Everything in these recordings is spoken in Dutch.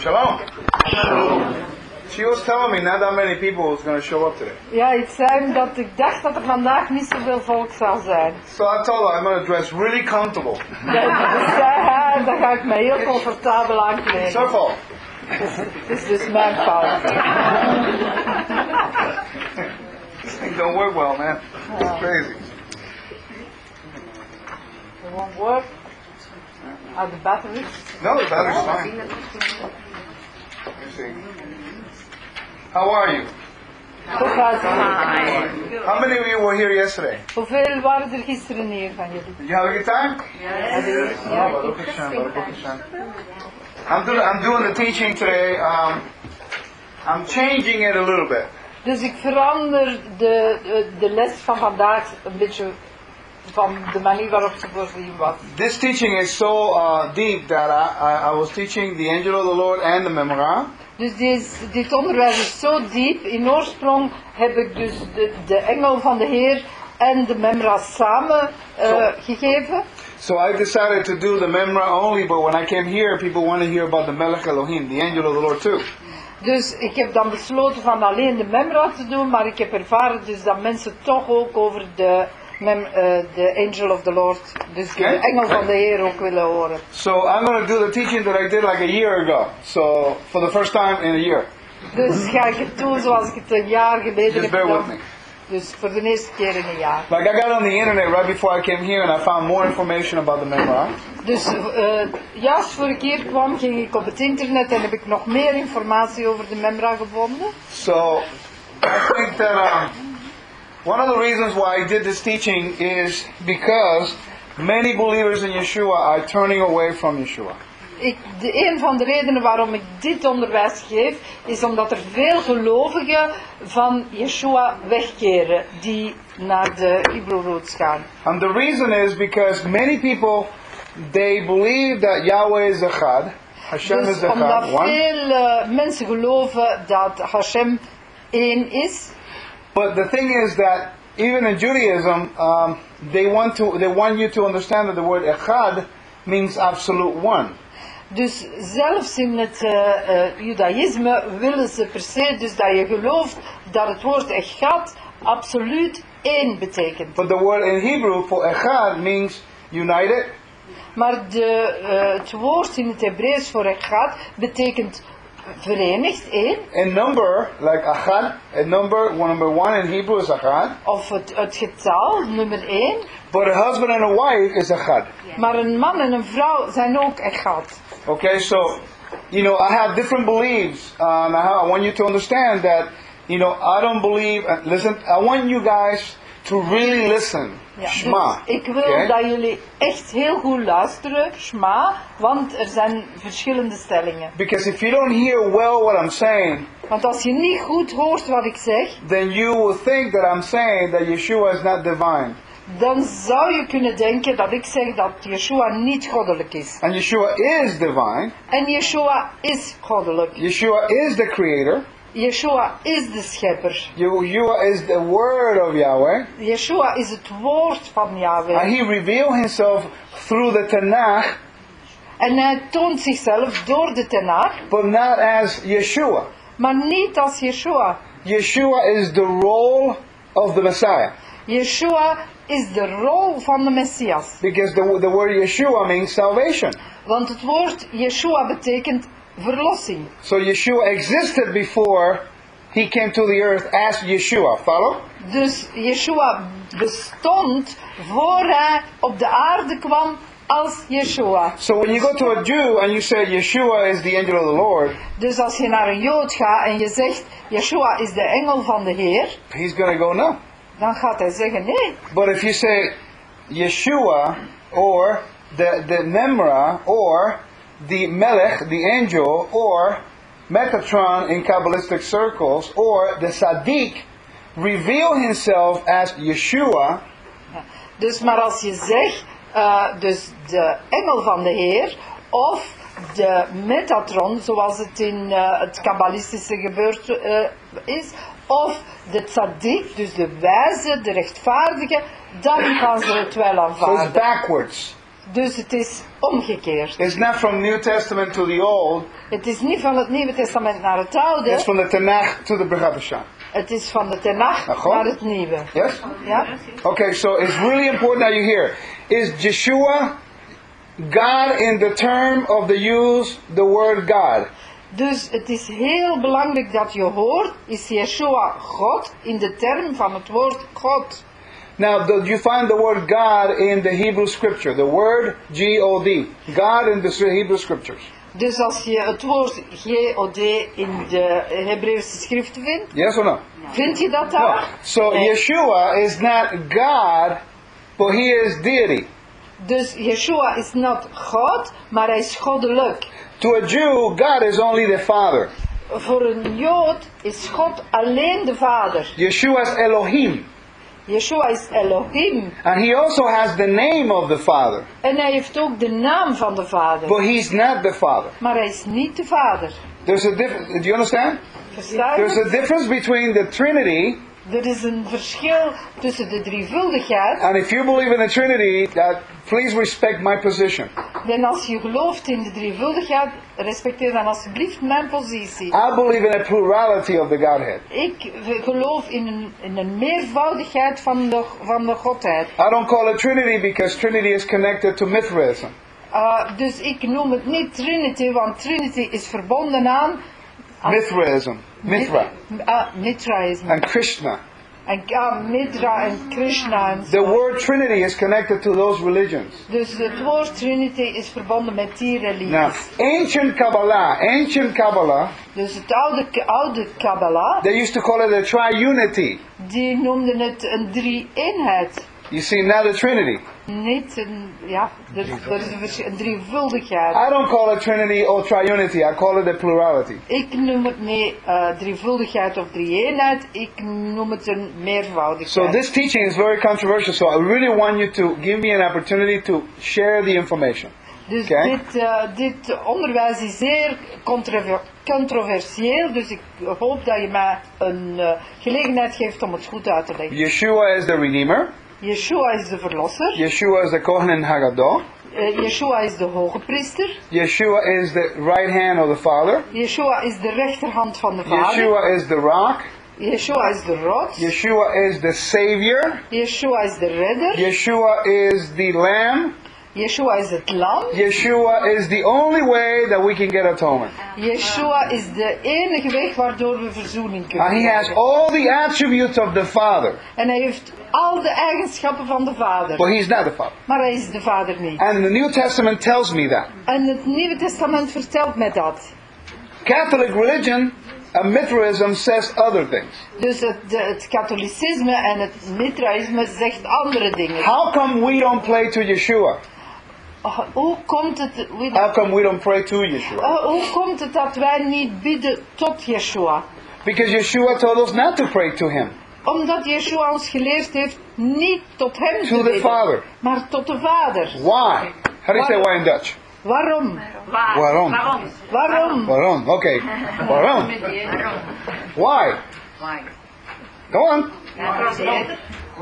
Shalom. She was telling me not that many people was going to show up today. Ja, ik zei hem dat ik dacht dat er vandaag niet zoveel volk zou zijn. So I told her I'm going to dress really comfortable. Ja, dus zei hij, dan ga ik me heel comfortabel It's her aankleden. fault. Het is dus mijn fout. This thing don't work well, man. It's crazy. It won't work. Are the batteries? No, the battery's fine. See. How are you? Het? How many of you were here yesterday? Hoeveel waren er gisteren hier van jullie? Did you have a good time? Hashem. I'm doing, I'm doing the teaching today. Um, I'm changing it a little bit. Dus ik verander de, de, de les van vandaag een beetje van de manier waarop ze voorzien was. This teaching is so uh, deep that I, I, I was teaching the angel of the Lord and the Memorah. Dus dit, dit onderwijs is zo diep. In oorsprong heb ik dus de, de engel van de Heer en de Memra samen eh, gegeven. So I decided to do the Memorah only, but when I came here, people want to hear about the Melech Elohim, the angel of the Lord too. Dus ik heb dan besloten van alleen de Memra te doen, maar ik heb ervaren dus dat mensen toch ook over de, mem, eh, de Angel of the Lord, dus de engel van de Heer ook willen horen. So I'm going to do the teaching that I did like a year ago. So for the first time in a year. Dus ga ik het doen zoals ik het een jaar geleden heb gedaan. Dus voor de eerste keer in een jaar. Like I got on the internet right before I came here and I found more information about the Memorah. Dus eh, juist voor ik hier kwam, ging ik op het internet en heb ik nog meer informatie over de Memra gevonden. So I think that um, one of the reasons why I did this teaching is because many believers in Yeshua are turning away from Yeshua. Ik, de, een van de redenen waarom ik dit onderwijs geef, is omdat er veel gelovigen van Yeshua wegkeren die naar de Hebrew roots gaan. And the reason is because many people they believe that Yahweh is Echad, Hashem Dus is omdat Echad, one. veel eh, mensen geloven dat Hashem één is, But the thing is that even in Judaism, um, they want to they want you to understand that the word Echad means absolute one. Dus zelfs in het eh, eh, judaïsme willen ze per se dus dat je gelooft dat het woord echad absoluut één betekent. But the word in Hebrew for Echad means united, Maar de, eh, het woord in het Hebreeuws voor echad betekent verenigd, één. number, like Echad, a number, one number one in Hebrew is Echad. Of het, het getal, nummer één. But a husband and a wife is Echad. Maar een man en een vrouw zijn ook echad. Okay, so, you know, I have different beliefs. Um, I, want you to understand that, you know, I don't believe, uh, listen, I want you guys to really listen. Dus ik wil okay? dat jullie echt heel goed luisteren, Shma, want er zijn verschillende stellingen. Because if you don't hear well what I'm saying, Want als je niet goed hoort wat ik zeg, then you will think that I'm saying that Yeshua is not divine. dan zou je kunnen denken dat ik zeg dat Yeshua niet goddelijk is. And Yeshua is divine. En Yeshua is goddelijk. Yeshua is the creator. Yeshua is de schepper. Yeshua is the word of Yahweh. Yeshua is het woord van And Yahweh. he revealed himself through the Tanakh, En hij toont zichzelf door de Tenach, but not as Yeshua. maar niet als Yeshua. Yeshua is the role of the Messiah. Yeshua is de rol van de Messias. Because the, the word Yeshua means salvation. Want het woord Yeshua betekent verlossing. So Yeshua existed before he came to the earth as Yeshua. Follow? Dus Yeshua bestond voor hij op de aarde kwam als Yeshua. So when you go to a Jew and you say Yeshua is the angel of the Lord, Dus als je naar een Jood gaat en je zegt Yeshua is de engel van de Heer, he's going to go no. dan gaat hij zeggen nee. But if you say Yeshua or the, the Memra or the Melech, the angel, or Metatron in Kabbalistic circles, or the Sadiq, reveal himself as Yeshua, Dus maar als je zegt, eh, dus de engel van de Heer, of de Metatron, zoals het in eh, het kabbalistische gebeurd eh, is, of de tzaddik, dus de wijze, de rechtvaardige, dan gaan ze het wel so it's aanvaarden. backwards. Dus het is omgekeerd. It's not from New Testament to the Old. Het is niet van het Nieuwe Testament naar het Oude. It's from the Tanakh to the Brit Hadashah. Het is van de goed. naar het Nieuwe. Yes? Ja? Okay, so it's really important that you hear. Is Yeshua God in the term of the use the word God? Dus het is heel belangrijk dat je hoort, is Yeshua God in de term van het woord God. Now, do you find the word God in the Hebrew scripture? The word G-O-D. God in the Hebrew scriptures. Dus als je het woord G-O-D in de Hebreeuwse schrift vindt, Yes or no? vind je dat No. So Nee. Yeshua is not God, but he is deity. Dus Yeshua is not God, maar hij is goddelijk. To a Jew, God is only the Father. Voor een Jood is God alleen de Vader. Yeshua is Elohim. Yeshua is Elohim. And he also has the name of the Father. En hij heeft ook de naam van de Vader. But he's not the Father. Maar hij is niet de Vader. There's a difference. Do you understand? There's a difference between the Trinity, Er is een verschil tussen de drievuldigheid. and if you believe in the Trinity, that please respect my position. En als je gelooft in de drievuldigheid, respecteer dan alsjeblieft mijn positie. I believe in a plurality of the Godhead. Ik geloof in een, in een meervoudigheid van de, van de Godheid. I don't call it Trinity because Trinity is connected to Mithraism. Uh, dus ik noem het niet Trinity, want Trinity is verbonden aan Mithraism. Mithra. Ah, Mitraïsme. And Krishna. En ah, Mitra en Krishna. En The word Trinity is connected to those religions. Dus het woord Trinity is verbonden met die Now, religies. ancient Kabbalah, ancient Kabbalah, Dus het oude, oude Kabbalah, they used to call it a triunity. die noemden het een drie-eenheid. You see, now the Trinity. Niet een, ja, er is een, drievuldigheid. I don't call it Trinity or triunity, I call it a plurality. Ik noem het niet eh, drievuldigheid of drie-eenheid, ik noem het een meervoudigheid. So this teaching is very controversial, so I really want you to give me an opportunity to share the information. Dus dit, eh, dit onderwijs is zeer controver- controversieel, dus ik hoop dat je mij een eh, gelegenheid geeft om het goed uit te leggen. Yeshua is the Redeemer. Yeshua is de verlosser, Yeshua is the Kohen Haggadah. eh, Yeshua is de hoge priester, Yeshua is the right hand of the Father. Yeshua is de rechterhand van de Vader, Yeshua is the rock. Yeshua is de rots, Yeshua is the Savior. Yeshua is de redder, Yeshua is the Lamb. Yeshua is het lam, Yeshua is the only way that we can get atonement. Yeshua is de enige weg waardoor we verzoening kunnen And he has all the attributes of the Father, En hij heeft al de eigenschappen van de Vader, but he's not the Father. maar hij is de Vader niet. And the New Testament tells me that. En het Nieuwe Testament vertelt mij dat. Catholic religion, uh, Mithraism, says other things. Dus het, de- het katholicisme en het mitraïsme zegt andere dingen. How come we don't play to Yeshua? Oh, Hoe komt het, How come we don't pray to Yeshua? oh, hoe komt het dat wij niet bidden tot Yeshua? Because Yeshua told us not to pray to him. Omdat Yeshua ons geleerd heeft niet tot hem To te the bidden, Father. maar tot de Vader. Why? How do you say why in Dutch? Waarom? Waarom? Waarom? Waarom? Okay. Waarom? Why? Go on.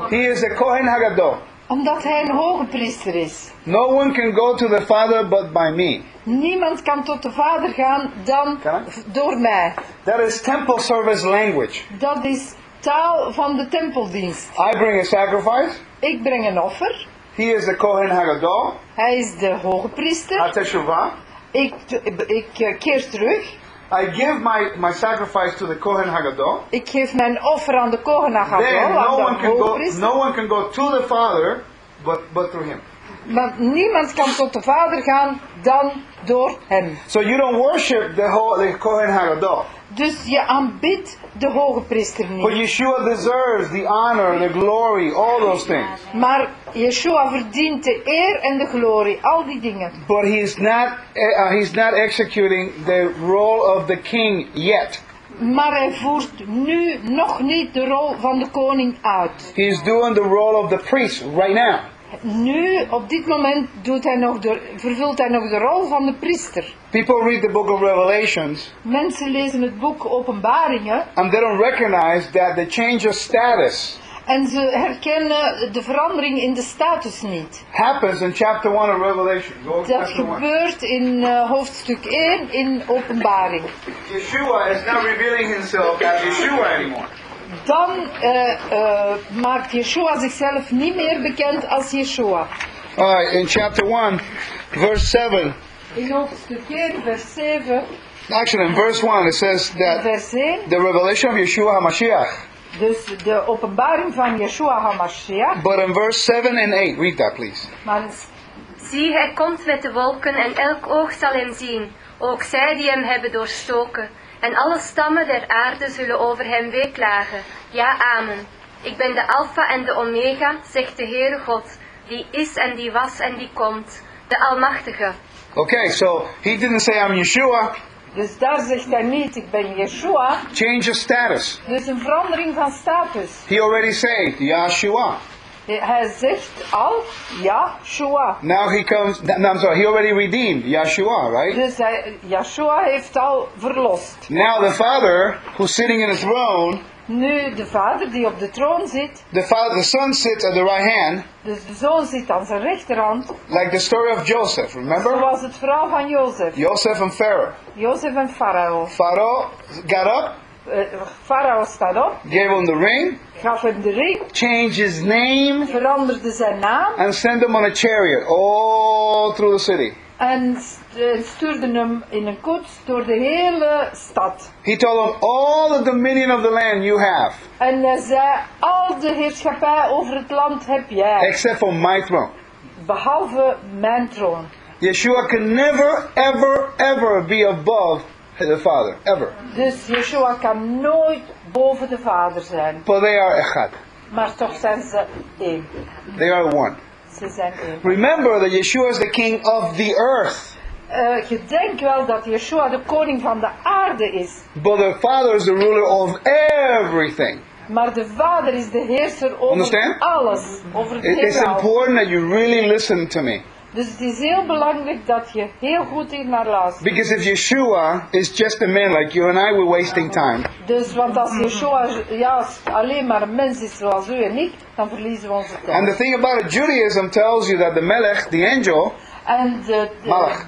He is a Kohen Haggadah. Omdat hij een hoge priester is. No one can go to the Father but by me. Niemand kan tot de Vader gaan dan ik? door mij. That is temple service language. Dat is taal van de tempeldienst. I bring a sacrifice. Ik breng een offer. He is the Kohen Haggadah. Hij is de hoge priester. Ik, ik eh, keer terug. I give my, my sacrifice to the Kohen Haggadah. Ik geef mijn offer aan de koning Then no one can go. No one can go to the Father, but but through him. Want niemand kan tot de Vader gaan dan door hem. So you don't worship the whole the Kohen Haggadah. Dus je aanbidt de hoge priester But niet. Yeshua deserves the honor, the glory, all those things. Maar Yeshua verdient de eer en de glorie, al die dingen. But he's not uh, he's not executing the role of the king yet. Maar hij voert nu nog niet de rol van de koning uit. He's doing the role of the priest right now. Nu, op dit moment, doet hij nog de, vervult hij nog de rol van de priester. People read the book of Revelations Mensen lezen het boek Openbaringen and they don't recognize that the change of status En ze herkennen de verandering in de status niet. Happens in chapter 1 of Revelation. Go Dat chapter 1. gebeurt in eh, hoofdstuk 1 in openbaring. Yeshua is not revealing himself as Yeshua anymore. Dan eh, eh, maakt Yeshua zichzelf niet meer bekend als Yeshua. Alright, in chapter 1, verse 7. In hoofdstuk 1, vers 7, Actually, in verse 1, it says that vers 1. the revelation of Yeshua HaMashiach. Dus de openbaring van Yeshua HaMashiach. But in verse 7 and 8, read that please. Maar Zie, hij komt met de wolken en elk oog zal hem zien, ook zij die hem hebben doorstoken. En alle stammen der aarde zullen over hem weeklagen. Ja, amen. Ik ben de Alpha en de Omega, zegt de Heere God, die is en die was en die komt, de Almachtige. Okay, so he didn't say I'm Yeshua, Dus daar zegt hij niet, ik ben Yeshua. change of status. Dus een verandering van status. He already said Yeshua. Hij zegt oh, al, ja, Shua. Now he comes, no, I'm sorry, he already redeemed Yeshua, right? Dus hij, uh, Yeshua heeft al verlost. Now the Father, who's sitting in his throne, Nu de vader die op de troon zit, the Father, the Son sits at the right hand, dus de zoon zit aan zijn rechterhand. like the story of Joseph, remember? Zoals het verhaal van Jozef. Joseph and Pharaoh. Joseph en Farao. Pharaoh got up, Farao staat op, gave him the ring, gaf hem de ring, changed his name, veranderde zijn naam and sent him on a chariot all through the city. en st- eh, stuurde hem in een koets door de hele stad. He told him, All the dominion of the land you have, En hij zei, al de heerschappij over het land heb jij, except for my throne. behalve mijn troon. Yeshua can never, ever, ever be above the Father. Ever. Dus Yeshua kan nooit boven de vader zijn. But they are echad. Maar toch zijn ze één. They are one. Ze zijn één. Remember that Yeshua is the king of the earth. Eh, je denkt wel dat Yeshua de koning van de aarde is. But the Father is the ruler of everything. Maar de vader is de heerser over Understand? alles. Over het It- It's important that you really listen to me. Dus het is heel belangrijk dat je heel goed hier naar luistert. Because if Yeshua is just a man like you and I, we're wasting time. Dus, want als Yeshua juist alleen maar een mens is zoals u en ik, dan verliezen we onze And tijd. the thing about it, Judaism tells you that the Melech, the angel, En de,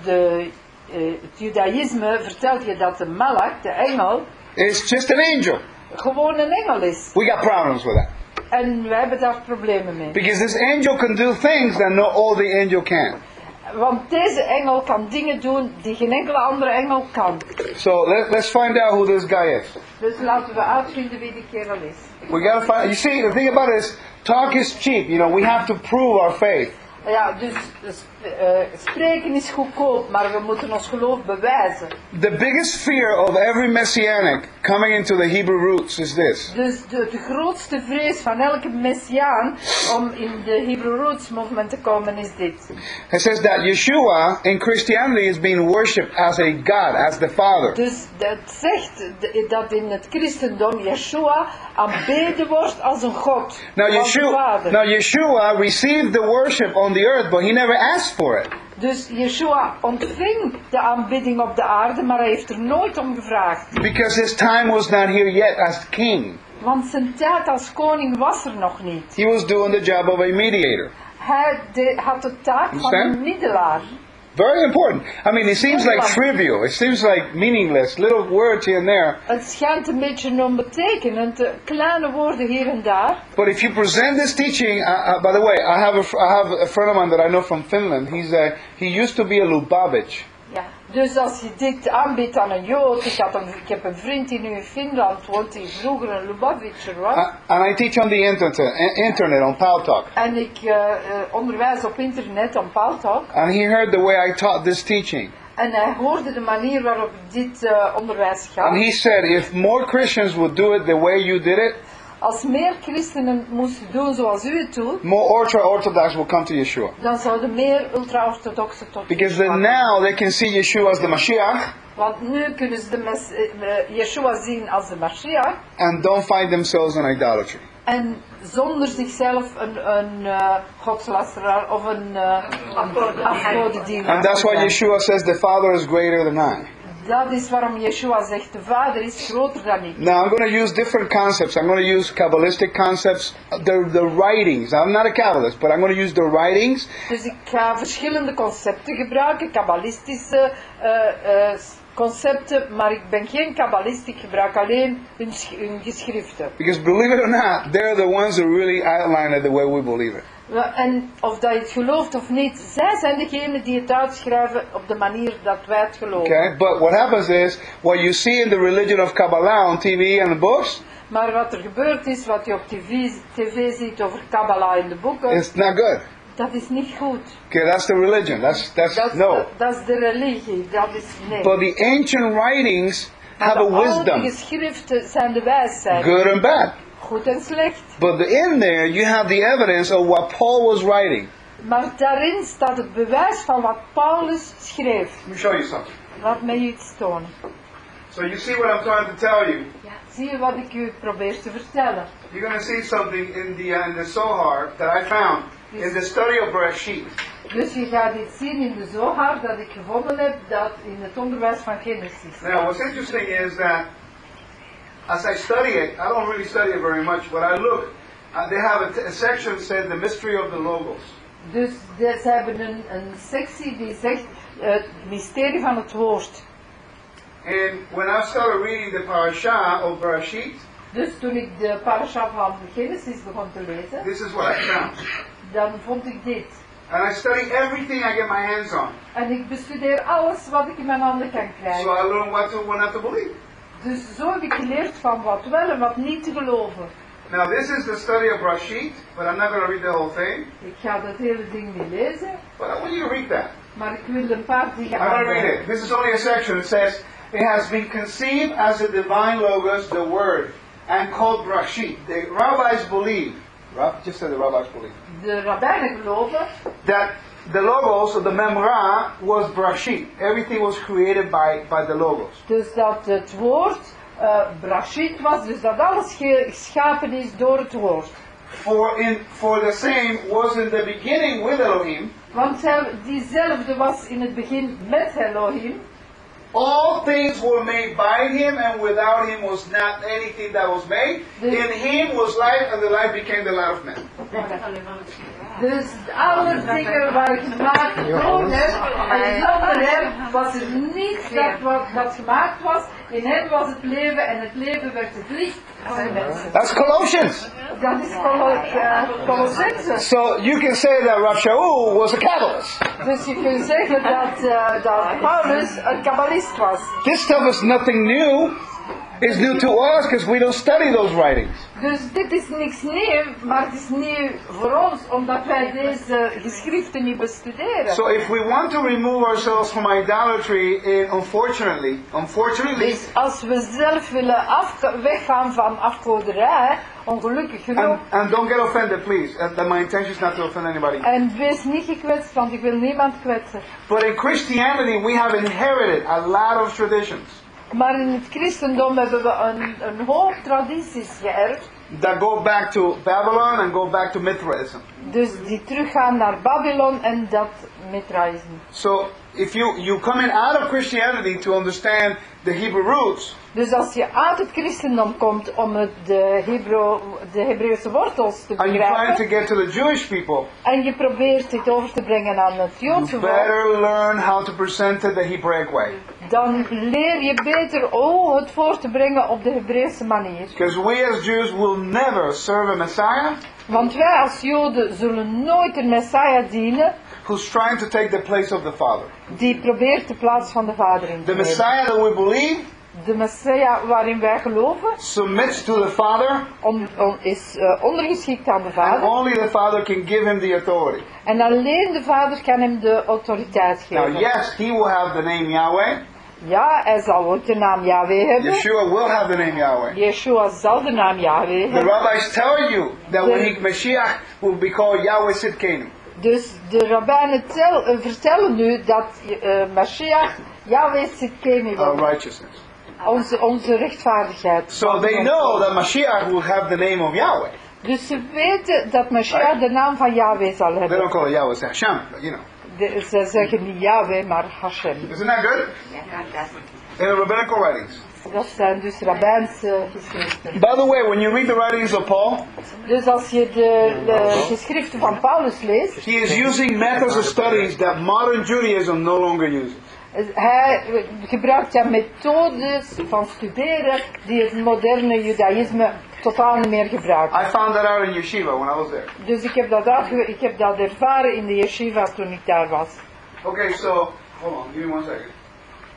de, eh, het judaïsme vertelt je dat de malach, de engel, is just an angel. gewoon een engel is. We got problems with that. En wij hebben daar problemen mee. Because this angel can do things that no other angel can. Want deze engel kan dingen doen die geen enkele andere engel kan. So let, let's find out who this guy is. Dus laten we uitvinden wie de kerel is. We gotta find. You see, the thing about it is, talk is cheap. You know, we have to prove our faith. Ja, dus dus, spreken is goedkoop, maar we moeten ons geloof bewijzen. The biggest fear of every messianic coming into the Hebrew roots is this: Dus de, de grootste vrees van elke messiaan om in de Hebrew Roots movement te komen is dit. it says that Yeshua in Christianity is being worshipped as a God, as the Father. Dus dat zegt dat in het christendom Yeshua aanbeden wordt als een God. Now als de Yeshua, Vader. now Yeshua received the worship on the earth, but he never asked for it. Dus Yeshua ontving de aanbidding op de aarde, maar hij heeft er nooit om gevraagd. Because his time was not here yet as king. Want zijn tijd als koning was er nog niet. He was doing the job of a mediator. Hij de- had de taak van een middelaar. Very important. I mean, it seems like trivial. It seems like meaningless, little words here and there. Het schijnt een beetje onbetekenend, eh, kleine woorden hier en daar. But if you present this teaching, uh, uh, by the way, I have a, have a friend of mine that I know from Finland. He's a, he used to be a Lubavitch. Dus als je dit aanbiedt aan een Jood, ik, had een, ik heb een vriend die nu in Finland woont, die vroeger een Lubavitcher was. Uh, and I teach on the internet, uh, internet on Paltalk. En ik eh, eh, onderwijs op internet aan Paltalk. And he heard the way I taught this teaching. En hij hoorde de manier waarop ik dit eh, onderwijs And gaf. he said, if more Christians would do it the way you did it, Als meer christenen moesten doen zoals u het doet, more ultra-Orthodox will come to Yeshua. dan zouden meer ultra-orthodoxen tot Because then now they can see Yeshua as the Mashiach Want nu kunnen ze de mes, eh, Yeshua zien als de Mashiach. and don't find themselves in idolatry. En zonder zichzelf een, een eh, godslasteraar of een uh, afgodendienaar. And that's why. Yeshua says the Father is greater than I. Dat is waarom Yeshua zegt, de Vader is groter dan ik. Now I'm going to use different concepts. I'm going to use Kabbalistic concepts, the, the writings. I'm not a Kabbalist, but I'm going to use the writings Dus ik ga verschillende concepten gebruiken, kabbalistische eh, eh, concepten, maar ik ben geen kabbalist, ik gebruik alleen hun, hun geschriften. because believe it or not, they're the ones who really outline it the way we believe it. En of dat je het gelooft of niet, zij zijn degenen die het uitschrijven op de manier dat wij het geloven. Okay? But what happens is, what you see in the religion of Kabbalah on TV and the books, Maar wat er gebeurd is, wat je op tv, tv ziet over Kabbalah in de boeken, it's not good. dat is niet goed. Okay, that's the religion. That's that's Dat, no. dat is de religie, dat is nee. But the ancient writings Maar have de a wisdom, geschriften zijn de wijsheid, good and bad. Goed en slecht. But in there, you have the evidence of what Paul was writing. Maar daarin staat het bewijs van wat Paulus schreef. Let me show you something. Laat mij iets tonen. So you see what I'm trying to tell you. Zie je wat ik u probeer te vertellen? You're going to see something in the uh, in the Zohar that I found in the study of Bereshit. Dus je gaat iets zien in de Zohar dat ik gevonden heb dat in het onderwijs van Genesis. Now, what's interesting is that as I study it, I don't really study it very much, but I look. Uh, they have a, t- a section said the mystery of the logos. Dus de- ze hebben een, een sectie die zegt eh, het mysterie van het woord. And when I started reading the parasha of Bereshit, Dus toen ik de parasha van Genesis begon te lezen, this is what I found. dan vond ik dit. And I study everything I get my hands on. En ik bestudeer alles wat ik in mijn handen kan So krijgen. I learn what to what not to believe. Dus zo heb ik geleerd van wat wel en wat niet te geloven. Now this is the study of Rashid, but I'm not going to read the whole thing. Ik ga dat hele ding niet lezen, But I want you to read that. maar ik wil een paar dingen I'm going to read it. This is only a section. It says, It has been conceived as a divine logos, the word, and called Rashid. The rabbis believe, just say the rabbis believe, De rabbijnen geloven that the logos of the Memra was Brashid. Everything was created by, by the logos. dus dat het woord eh brashit was, dus dat alles geschapen is door het woord. For in for the same was in the beginning with Elohim. Want diezelfde was in het begin met Elohim. All things were made by him, and without him was not anything that was made. In him was life, and the life became the light of men. Dus alle dingen waren gemaakt door hem. En zonder hem was er niets dat, wat, dat gemaakt was. In hem was het leven en het leven werd het licht van de mensen. That's Colossians. Dat is Colo- Colossense. So you can say that Rav Shaul was a Kabbalist. Dus je kunt zeggen dat, eh, dat Paulus een kabbalist was. This stuff is nothing new. It's new to us because we don't study those writings. Dus dit is niks nieuw, maar het is nieuw voor ons omdat wij deze geschriften niet bestuderen. So if we want to remove ourselves from idolatry, eh, unfortunately, unfortunately, Dus als we zelf willen af, weggaan van afgoderij, ongelukkig genoeg, and, and don't get offended, please. And that my intention is not to offend anybody. en wees niet gekwetst, want ik wil niemand kwetsen. But in Christianity, we have inherited a lot of traditions Maar in het christendom hebben we een, een hoop tradities geërfd, that go back to Babylon and go back to Mithraism. dus die teruggaan naar Babylon en dat Mithraïsme. So if you you coming out of Christianity to understand the Hebrew roots, Dus als je uit het christendom komt om het de, Hebrew, de Hebreeuwse wortels te and you're trying to begrijpen, get to the Jewish people, en je probeert dit over te brengen aan het Joodse you volk, better learn how to present it the Hebraic way. dan leer je beter hoe het voor te brengen op de Hebreeuwse manier. Because we as Jews will never serve a Messiah Want wij als Joden zullen nooit een Messiah dienen who's trying to take the place of the Father. die probeert de plaats van de Vader in te The nemen. Messiah that we believe De Messiah waarin wij geloven submits to the Father, on- is eh, ondergeschikt aan de and Vader. only the Father can give him the authority. En alleen de Vader kan hem de autoriteit Now, geven. yes, he will have the name Yahweh. Ja, hij zal ook de naam Yahweh hebben. Yeshua will have the name Yahweh. Yeshua zal de naam Yahweh The hebben. rabbis tell you that when he, Mashiach will be called Yahweh Sidkenu. Dus de rabbijnen tel- eh, vertellen nu dat eh Mashiach Yahweh Of wil. righteousness. Onze, onze rechtvaardigheid. So they know that Mashiach will have the name of Yahweh. Dus ze weten dat Mashiach de naam van Yahweh zal They don't hebben. call it Yahweh, it's Hashem, but you know. de- ze zeggen niet Yahweh, maar Hashem. Isn't that good? In the rabbinical writings. Dat zijn dus rabbijnse geschriften. By the way, when you read the writings of Paul, Dus als je de, de geschriften van Paulus leest, he is using methods of studies that modern Judaism no longer uses. Hij gebruikt ja methodes van studeren die het moderne judaïsme totaal niet meer gebruikt. I found that out in yeshiva when I was there. Dus ik heb dat, ik heb dat ervaren in de yeshiva toen ik daar was. Okay, so hold on, give me one second.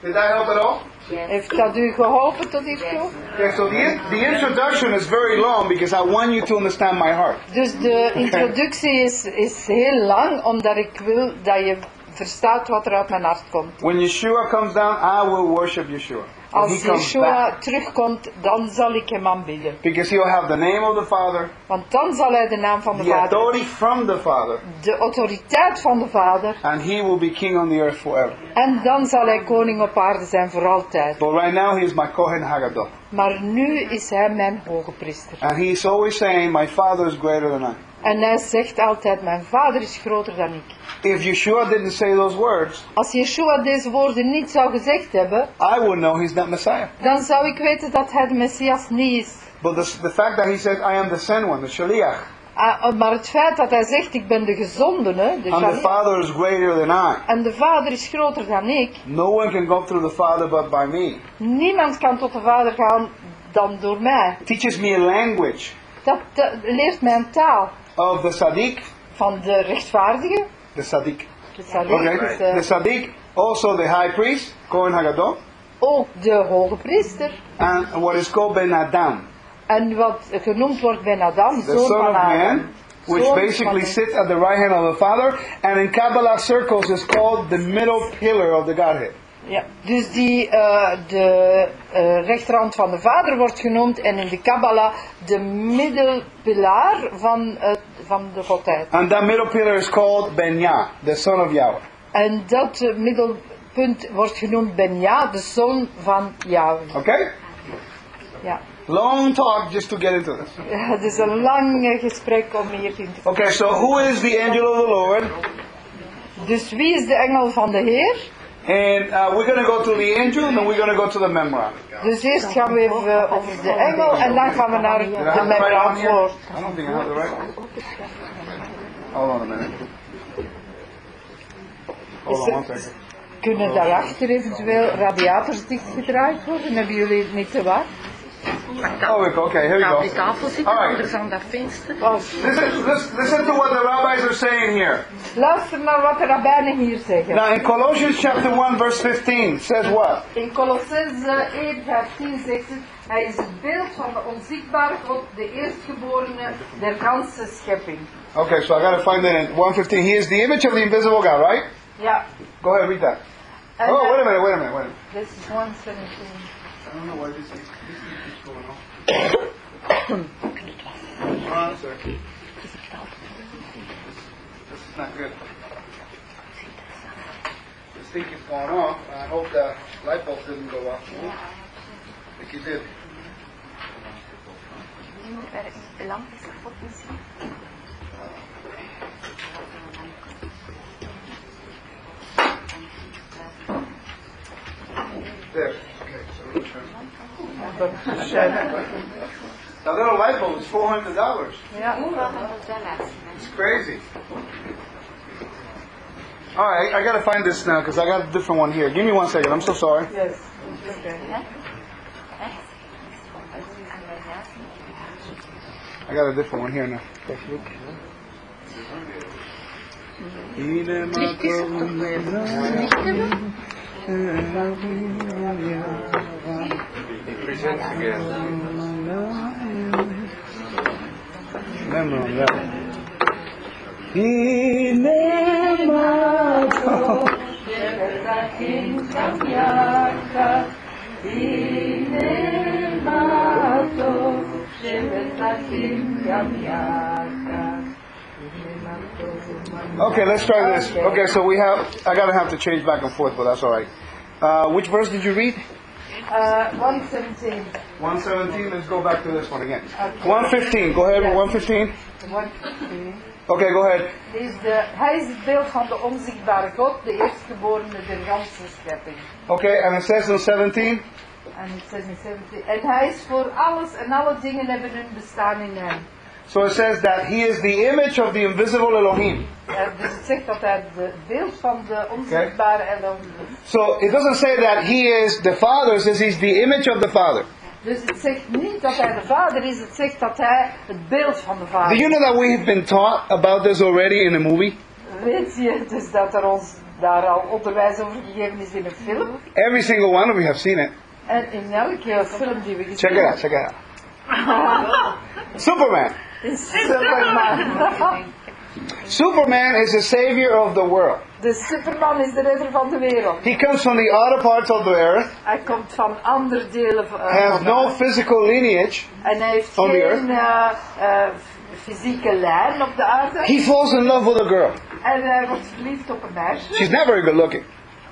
Did that help at all? Heeft dat u geholpen tot hiertoe? Okay, so the, the introduction is very long because I want you to understand my heart. Dus de introductie is, is heel lang, omdat ik wil dat je verstaat wat er uit mijn hart komt. When Yeshua comes down, I will worship Yeshua. Als he Yeshua terugkomt, dan zal ik hem aanbidden. Because he'll have the name of the Father, Want dan zal hij de naam van de the Vader, authority from the Father, de autoriteit van de Vader, and he will be king on the earth forever. en dan zal hij koning op aarde zijn voor altijd. But right now, he is my Kohen Haggadah. Maar nu is hij mijn hoge priester. And he's always saying, My Father is greater than I. En hij zegt altijd, mijn Vader is groter dan ik. If Yeshua didn't say those words, Als Yeshua deze woorden niet zou gezegd hebben, I would know he's not Messiah. dan zou ik weten dat hij de Messias niet is. But the, the fact that he said, I am the sent one, the Shaliach, Ah, maar het feit dat hij zegt, ik ben de gezondene, de and the Father is greater than I. en de Vader is groter dan ik, No one can go through the Father but by me. niemand kan tot de Vader gaan dan door mij. Teaches me a language Dat leert mij een taal of the Sadiq, van de rechtvaardige, the Sadiq. de Sadiq, Okay, dus, the eh, Sadiq, also the high priest, Kohen Haggadah, ook de hoge priester, and what is called Ben Adam, en wat genoemd wordt Ben Adam, the zoon Son van of Man, Adam. which Zoon basically sits at the right hand of the Father, and in Kabbalah circles is called the middle pillar of the Godhead. Ja, dus die, eh, de eh, rechterhand van de vader wordt genoemd en in de Kabbalah de middelpilaar van, eh, van de godheid. And that middle pillar is called Ben Yah, the Son of Yahweh. En dat eh, middelpunt wordt genoemd Benja, de zoon van Yahweh. Okay? Ja. Long talk just to get into this. Ja, Het is een lang gesprek om hierin te Okay, so who is the angel of the Lord? Dus wie is de engel van de Heer? And uh, we're going to go to the angel and then we're going to go to the memra. Dus eerst gaan we even over de engel en dan gaan we naar de memra voor. I don't think I have the right one. Hold on a minute. Hold on one second. Kunnen daarachter eventueel radiators dichtgedraaid worden? Hebben jullie het niet te waar? Oh, okay, here Ga we op die go. tafel zitten, Alright. anders aan dat venster. Listen, listen, listen to what the rabbis are saying here. Luister naar wat de rabbijnen hier zeggen. Now, in Colossians chapter 1, verse 15, says what? In Colossense uh, 1, 15 zegt het, hij is het beeld van de onzichtbare God, de eerstgeborene der ganse schepping. Okay, so I got to find that in 115. He is the image of the invisible God, right? Yeah. Go ahead, read that. En Oh, wait a minute, wait a minute, wait a minute. This is 117. I don't know why this is, this is going on. Hold on a second. This is not good. This thing is going off. I hope the light bulb didn't go off. I think did. There. Okay, so we'll turn. The little light bulb is four hundred dollars. Ja. It's crazy. All right, I gotta find this now because I got a different one here. Give me one second. I'm so sorry. Yes. Okay. I got a different one here now. Remember on that. Okay, let's try this. Okay, so we have. I gotta have to change back and forth, but that's all right. Uh, which verse did you read? Uh, 117. 117. Let's go back to this one again. 115. Go ahead. 115. 115. Okay, go ahead. Is de, hij is het beeld van de onzichtbare God, de eerstgeborene der ganse schepping. Okay, and it says in 17, En het 76. En hij is voor alles en alle dingen hebben hun bestaan in hem. So it says that he is the image of the invisible Elohim. Dus het zegt dat hij het beeld van de onzichtbare Elohim is. So it doesn't say that he is the Father, it says he's the image of the Father. Dus het zegt niet dat hij de vader is, het zegt dat hij het beeld van de Do you know that we have been taught about this already in a movie? Weet je dus dat er ons daar al onderwijs over gegeven is in een film? Every single one of you have seen it. En in elke film die we gezien Check it out, check it out. Superman. Superman. Superman is the savior of the world. De Superman is de redder van de wereld. He comes from the outer parts of the earth, Hij komt van andere delen van, eh, has no physical lineage. En hij heeft on geen eh, eh, fysieke lijn op de aarde. He falls in love with a girl. En hij wordt verliefd op een meisje. She's not very good looking.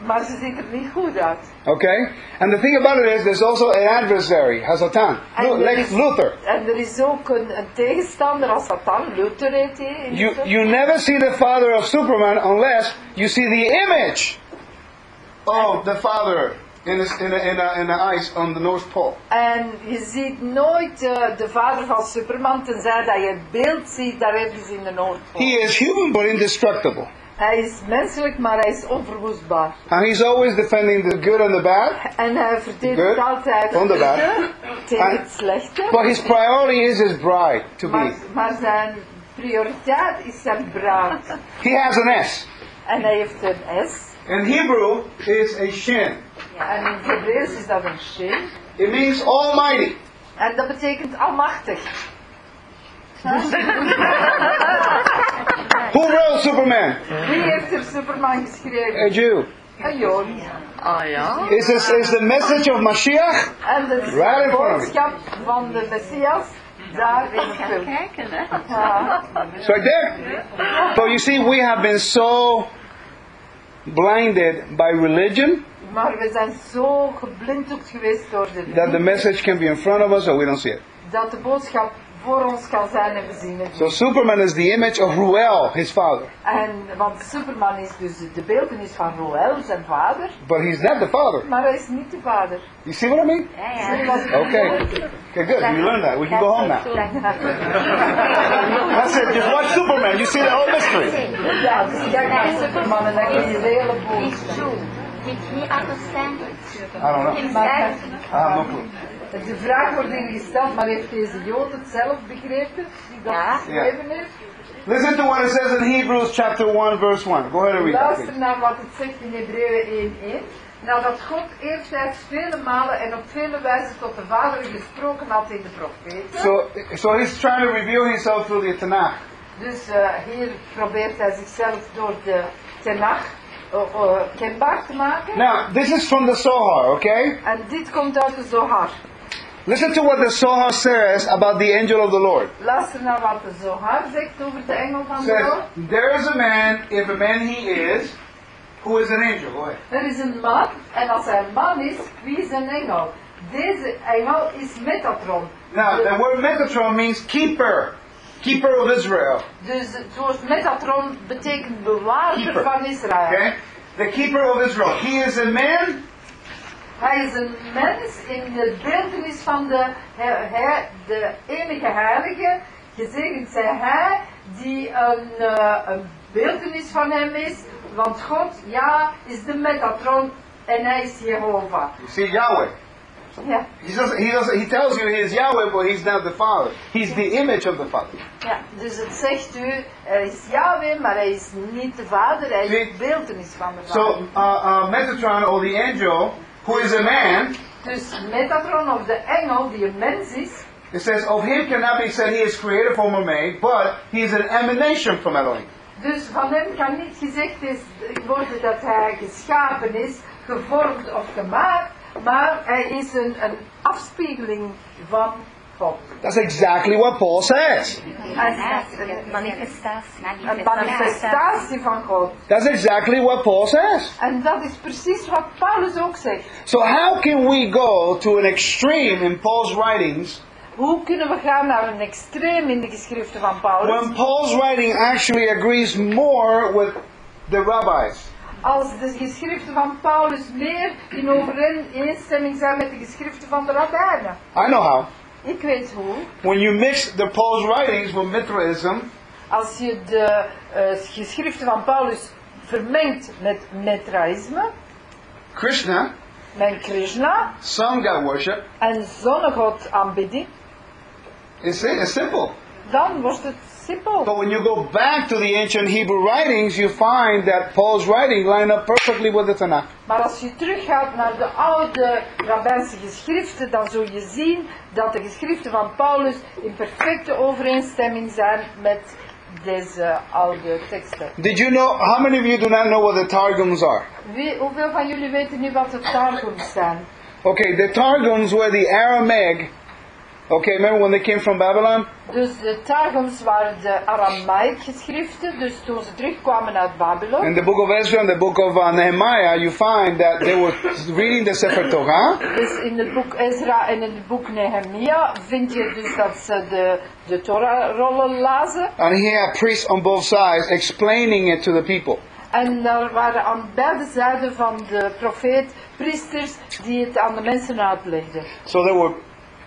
Maar ze ziet er niet goed uit. Okay? And the thing about it is, there's also an adversary, Hasatan, And there Lex is- Luthor. En er is ook een, een tegenstander als Satan, Luther heet hij. You, you never see the father of Superman unless you see the image of the father in the, in the, in the, in the ice on the North Pole. En je ziet nooit eh, de vader van Superman, tenzij dat je het beeld ziet daar ergens in de Noordpool. He is human but indestructible. Hij is menselijk, maar hij is onverwoestbaar. And he's always defending the good and the bad. En hij verdedigt altijd het goede tegen het slechte. But his priority is his bride to Maar, be. maar zijn prioriteit is zijn bruid. He has an S. En hij heeft een S. In Hebrew, it's a shin. En in Hebreeuws is dat een shin. It means almighty. En dat betekent almachtig. Who wrote Superman? Wie heeft er Superman A? Jew. Een Jood. Ah ja? Is this is the message of Mashiach? En de Right in front of you. boodschap van de Messias daar in de film. Kijken hè. Ja. It's right there. So you see, we have been so blinded by religion Maar we zijn zo geblinddoekt geweest door de that the message can be in front of us or we don't see it. Voor ons kan zijn en we zien het So. Superman is the image of Ruel, his father. En, want Superman is dus de beeldenis van Roel, zijn vader, But he's not the father. maar hij is niet de vader. You see what I mean? Okay. Okay, good. You learned that. We can go home now. That's it. Just watch Superman. You see the whole mystery. Ja, dus kijk naar Superman en dan kun je de hele boel. It's true. Did he understand I don't know. I have no clue. De vraag wordt hier gesteld, maar heeft deze Jood het zelf begrepen? Die dat Ja. geschreven heeft? Listen to what it says in Hebrews chapter 1, verse 1. Go ahead and read. Luister naar wat het zegt in Hebreeën 1.1. Nadat God eertijds vele malen en op vele wijzen tot de Vader gesproken had in de profeten. So, so he's trying to reveal himself through the Tanakh. Dus eh, hier probeert hij zichzelf door de Tenach eh, eh, kenbaar te maken. Now, this is from the Zohar, okay? En dit komt uit de Zohar. Listen to what the Zohar says about the angel of the Lord. Luister naar wat de Zohar zegt over de engel van de says, Lord. There is a man, if a man he is, who is an angel. Go ahead. Er is een man, en als hij een man is, wie is een engel? Deze engel is Metatron. Now, De- the word Metatron means keeper. Keeper of Israel. Dus het woord Metatron betekent bewaarder Keeper. van Israël. Okay? The keeper of Israel. He is a man Hij is een mens in de beeldenis van de, de enige heilige. Gezegend zij hij die een, eh, een beeldenis van hem is. Want God, ja, is de Metatron en hij is Jehovah. You see, Yahweh. Ja, He, doesn't, he, doesn't, he tells you he is Yahweh, but he's not the Father. He's the image of the Father. ja, dus het zegt u, hij is Yahweh, maar hij is niet de vader, hij is de beeldenis van de So, vader. uh, uh, Metatron, or the angel, who is a man, Dus Metatron of de engel die een mens is, it says, of him cannot be said he is created from a maid, but he is an emanation from Elohim. Dus van hem kan niet gezegd is, worden dat hij geschapen is, gevormd of gemaakt, maar hij is een, een afspiegeling van God. That's exactly what Paul says. Hij is Manifestatie. een Manifestatie. manifestatie van God. That's exactly what Paul says. En dat is precies wat Paulus ook zegt. So how can we go to an extreme in Paul's writings Hoe kunnen we gaan naar een extreem in de geschriften van Paulus? when Paul's writing actually agrees more with the rabbis? Als de geschriften van Paulus meer in overeenstemming zijn met de geschriften van de rabbijnen. I know how. Ik weet hoe. When you mix the Paul's writings with Mithraism, Als je de eh, geschriften van Paulus vermengt met Metraïsme, Krishna, met Krishna sun god worship, en zonnegod aanbidding, it's, it's simple. dan wordt het simpel. But when you go back to the ancient Hebrew writings, you find that Paul's writing line up perfectly with the Tanakh. Maar als je teruggaat naar de oude rabbijnse geschriften, dan zul je zien dat de geschriften van Paulus in perfecte overeenstemming zijn met deze oude teksten. Did you know, how many of you do not know what the Targums are? Wie, hoeveel van jullie weten nu wat de Targums zijn? Okay, the Targums were the Aramaic. Okay, remember when they came from Babylon? Dus de Targums waren de Aramaïk geschriften, dus toen ze terugkwamen uit Babylon. In the book of Ezra and the book of uh, Nehemiah, you find that they were reading the Sefer Torah, Dus in het boek Ezra en in het boek Nehemia vind je dus dat ze de, de Torah-rollen lazen. and he had priests on both sides explaining it to the people. En daar waren aan beide zijden van de profeet priesters die het aan de mensen uitlegden. So there were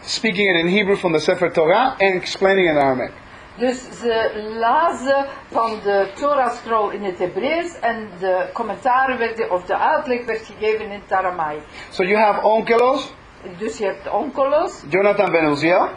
speaking it in Hebrew from the Sefer Torah and explaining it in Aramaic. Dus ze lazen van de Torah-scroll in het Hebreeuws en de commentaren werden, of de uitleg werd gegeven in het Aramaic. So you have Onkelos, Dus je hebt Onkelos, Jonathan ben Uzziah,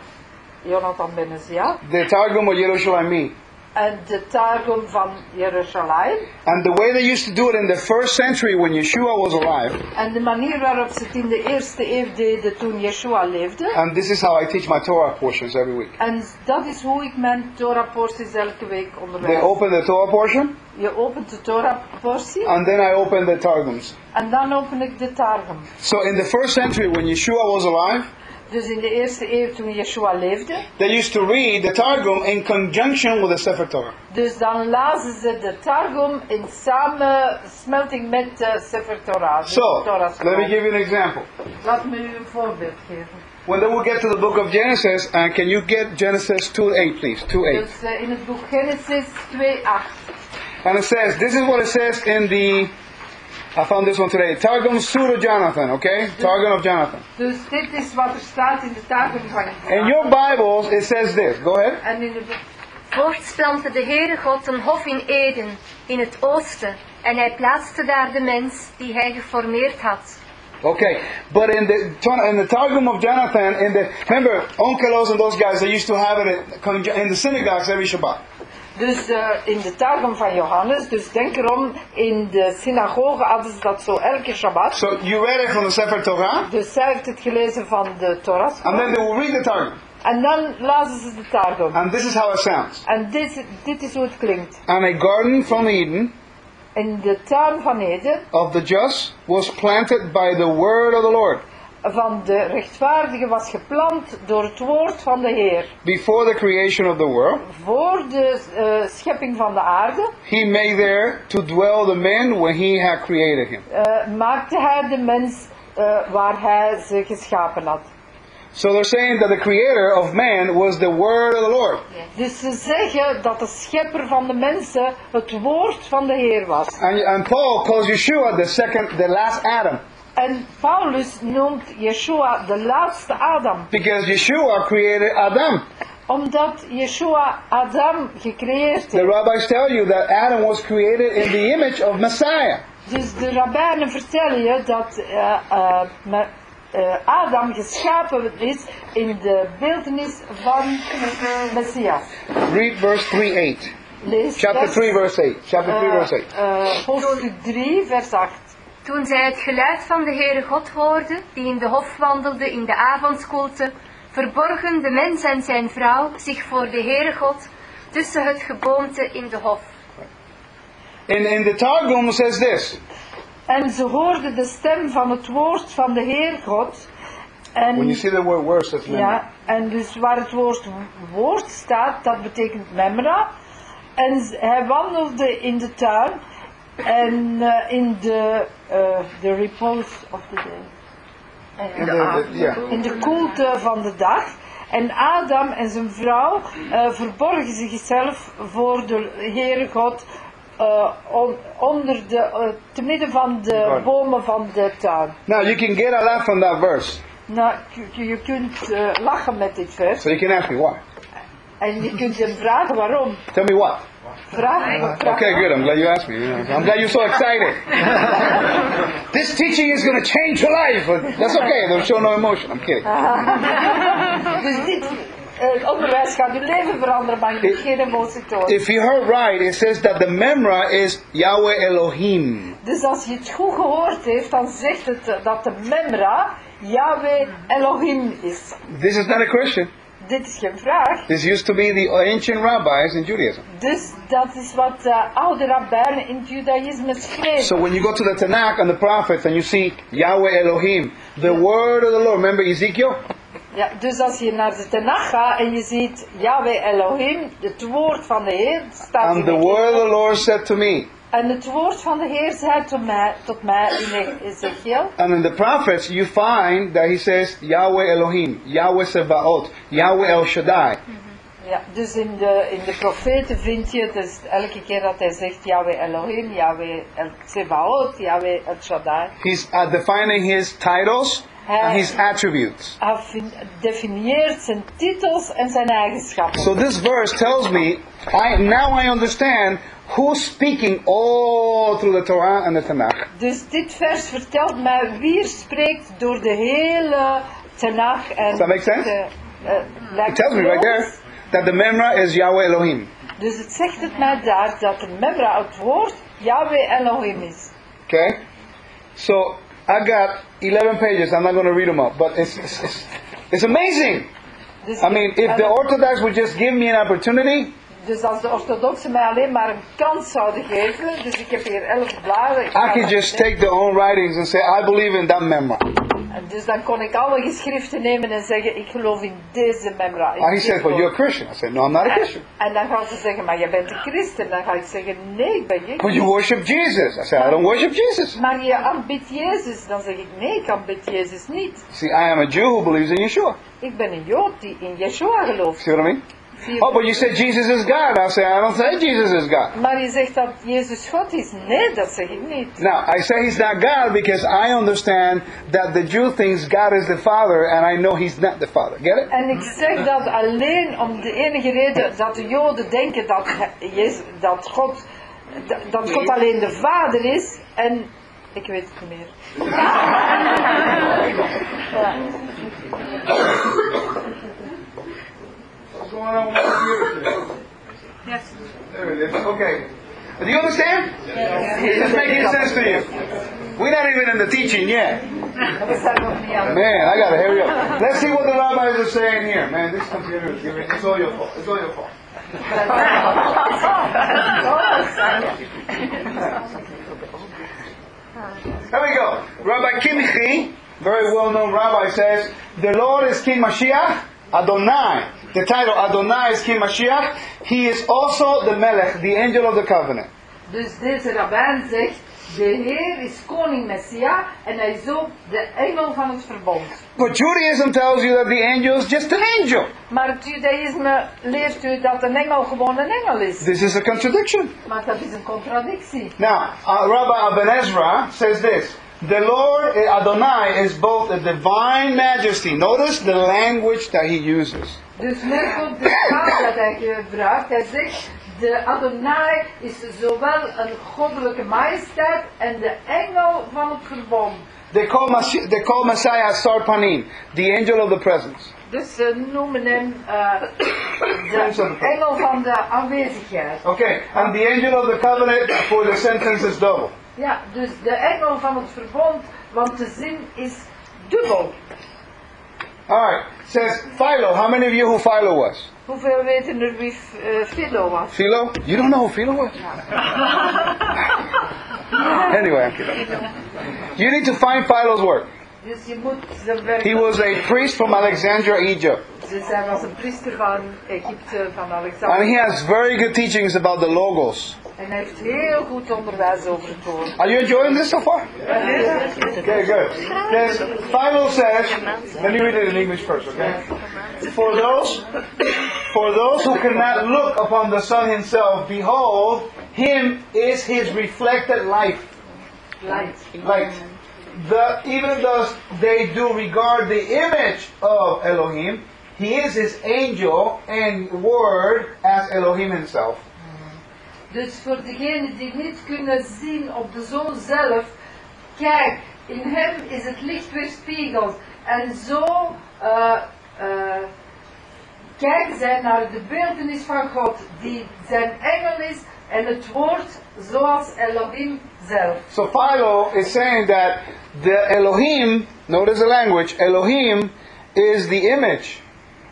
Jonathan ben Uzziah, the Targum of Yerushalayim. En de Targum van Jeruzalem. And the way they used to do it in the first century when Yeshua was alive, En de manier waarop ze het in de eerste eeuw deden toen Yeshua leefde. and this is how I teach my Torah portions every week. En dat is hoe ik mijn Torah-porties elke week They onderwijs. open the Torah portion, Je opent de Torah-portie and then I open the Targums. en dan open ik de Targum. So in the first century when Yeshua was alive, Dus in de eerste eeuw toen Yeshua leefde. they used to read the Targum in conjunction with the Sefer Torah. Dus dan lazen ze de Targum in samensmelting met de Sefer Torah. So, Torah let me give you an example. Laat me u een voorbeeld geven. When they will get to the book of Genesis, and can you get Genesis 2.8 please? 2.8. Dus eh, in het boek Genesis 2.8. And it says, this is what it says in the, I found this one today, Targum Pseudo Jonathan, okay? Targum of Jonathan. Dus dit is wat er staat in de Targum van In your Bibles, it says this. Go ahead. En in boek Voorts plantte de Heere God een hof in Eden, in het oosten, en hij plaatste daar de mens die hij geformeerd had. Okay, but in the in the Targum of Jonathan, in the remember Onkelos and those guys, they used to have it in the synagogues every Shabbat. Dus eh, in de Targum van Johannes, dus denk erom, in de synagoge hadden ze dat zo elke Shabbat. So you read it from the Sefer Torah, Dus zij heeft het gelezen van de Torah. and then they will read the Targum, En dan lazen ze de Targum. and this is how it sounds. En dit, dit is hoe het klinkt. And a garden from Eden In de tuin van Eden, of the just was planted by the word of the Lord van de rechtvaardige was geplant door het woord van de Heer. before the creation of the world. Voor de eh, schepping van de aarde He made there to dwell the man when he had created him. eh, maakte hij de mens eh, waar hij ze geschapen had. So they're saying that the creator of man was the word of the Lord. Dus ze zeggen dat de schepper van de mensen het woord van de Heer was. And, and Paul calls Yeshua the second, the last Adam. En Paulus noemt Yeshua de laatste Adam. Because Yeshua created Adam. Omdat Yeshua Adam gecreëerd The heeft. rabbis tell you that Adam was created in the image of Messiah. Dus de rabbijnen vertellen je dat eh, eh, eh, Adam geschapen is in de beeldenis van Messias. Read verse 3 8. Lees Chapter vers, 3 verse 8. Chapter 3 eh, verse 8. eh, hoofdstuk 3 vers 8. Toen zij het geluid van de Heere God hoorden, die in de hof wandelde in de avondskoelte, verborgen de mens en zijn vrouw zich voor de Heere God tussen het geboomte in de hof. In, in the Targum says this. En ze hoorden de stem van het woord van de Heer God. En, When you see the word that's ja, en dus waar het woord woord staat, dat betekent memra. En hij wandelde in de tuin en eh, in de, eh de repose of the day. In the, the, yeah. In de koelte van de dag. En Adam en zijn vrouw eh, verborgen zichzelf voor de Heere God eh, on- onder de, eh, te midden van de bomen van de tuin. Now you can get a lot from that verse. Nou, je, je kunt eh, lachen met dit vers So you can ask me why. en je kunt hem vragen waarom. Tell me what. Okay, good. I'm glad you asked me. I'm glad you're so excited. this teaching is going to change your life. That's okay. Don't show no emotion. I'm kidding. Dus dit eh, onderwijs gaat uw leven veranderen, maar je moet geen emotie tonen. If you heard right, it says that the memra is Yahweh Elohim. Dus als je het goed gehoord heeft, dan zegt het eh, dat de Memra Yahweh Elohim is. This is not a question. Dit is geen vraag. This used to be the ancient rabbis in Judaism. Dus dat is wat de oude rabbijnen in judaïsme schreven. So when you go to the Tanakh and the prophets and you see Yahweh Elohim, the word of the Lord. Remember Ezekiel? Ja, dus als je naar de Tenach gaat en je ziet Yahweh Elohim, het woord van de Heer, staat And the word of the. Lord said to me. En het woord van de Heer zei tot mij, tot mij in Ezekiel. And in the prophets, you find that he says Yahweh Elohim, Yahweh Sebaot, Yahweh El Shaddai. Ja, dus in de, in de profeten vind je, dus elke keer dat hij zegt Yahweh Elohim, Yahweh El Tsebaot, Yahweh El Shaddai, He's uh, defining his titles and his attributes. hij fin- definieert zijn titels en zijn eigenschappen. So this verse tells me, I now I understand who's speaking all through the Torah and the Tanakh. Dus dit vers vertelt mij wie er spreekt door de hele Tanach. En Does that make sense? de, eh, lijkt It tells me right there that the Memra is Yahweh Elohim. Dus het zegt het mij daar dat de Memra het woord Yahweh Elohim is. Okay? So I got 11 pages. I'm not going to read them up, but it's, it's, it's, amazing. I mean, if the Orthodox would just give me an opportunity, dus als de orthodoxen mij alleen maar een kans zouden geven, dus ik heb hier elf bladen. ik I dat just take their own writings and say, I believe in that Memra. Dus dan kon ik alle geschriften nemen en zeggen, ik geloof in deze Memra. And he said, Well, woord. you're a Christian. I said, No, I'm not a Christian. En dan gaan ze zeggen, maar je bent een christen. Dan ga ik zeggen, nee, ik ben geen Well, you worship Jesus. I said, I don't worship Jesus. Maar je aanbidt Jezus. Dan zeg ik, nee, ik aanbid Jezus niet. See, I am a Jew who believes in Yeshua. Ik ben een Jood die in Yeshua gelooft. See what I mean? Oh, but you said Jesus is God. I say, I don't say Jesus is God. Maar je zegt dat Jezus God is. Nee, dat zeg ik niet. Now, I say he's not God because I understand that the Jew thinks God is the Father and I know he's not the Father. Get it? En ik zeg dat alleen om de enige reden dat de Joden denken dat, Jezus, dat, God, dat- dat God alleen de Vader is. En ik weet het niet meer. Ja. What's going on with my computer? Yes. There it is. Okay. Do you understand? Is this making sense to you? We're not even in the teaching yet. We zijn nog niet aan. Man, I gotta hurry up. Let's see what the rabbis are saying here. Man, this computer is giving, it's all your fault. It's all your fault. Here we go. Rabbi Kimchi, very well known rabbi, says, The Lord is King Mashiach, Adonai. The title Adonai is King Mashiach. He is also the Melech, the angel of the covenant. Dus deze rabbijn zegt, de Heer is koning Messia en hij is ook de engel van het verbond. But Judaism tells you that the angel is just an angel. Maar het judaïsme leert u dat een engel gewoon een engel is. This is a contradiction. Maar dat is een contradictie. Now, uh, Rabbi Aben Ezra says this. The Lord eh, Adonai is both a divine majesty. Notice the language that he uses. Dus merk op de taal dat hij gebruikt. Hij zegt, de Adonai is zowel een goddelijke majesteit en de engel van het verbond. They call, Mas- they call Messiah Sarpanim, the angel of the presence. Dus ze noemen hem the de engel van de aanwezigheid. Okay, and the angel of the covenant for the sentence is double. Ja, dus de engel van het verbond, want de zin is dubbel. All right, says Philo. How many of you who Philo was? Hoeveel weten er wie eh, Philo was? Philo? You don't know who Philo was? anyway, I'm kidding. You need to find Philo's work. Dus je moet zijn werk... He was a priest from Alexandria, Egypt. Dus hij was een priester van Egypte, van And he has very good teachings about the Logos. En hij heeft heel goed onderwijs over het woord. Are you enjoying this so far? Okay, good. This Bible says, let me read it in English first, okay? For those, for those who cannot look upon the Son himself, behold, him is his reflected life. Light. Like, the, even though they do regard the image of Elohim, he is his angel and word as Elohim himself. Dus voor degenen die niet kunnen zien op de zoon zelf, kijk, in hem is het licht weerspiegeld. En zo eh, eh, kijken zij naar de beeldenis van God, die zijn engel is en het woord zoals Elohim zelf. So Philo is saying that the Elohim, notice the language, Elohim is the image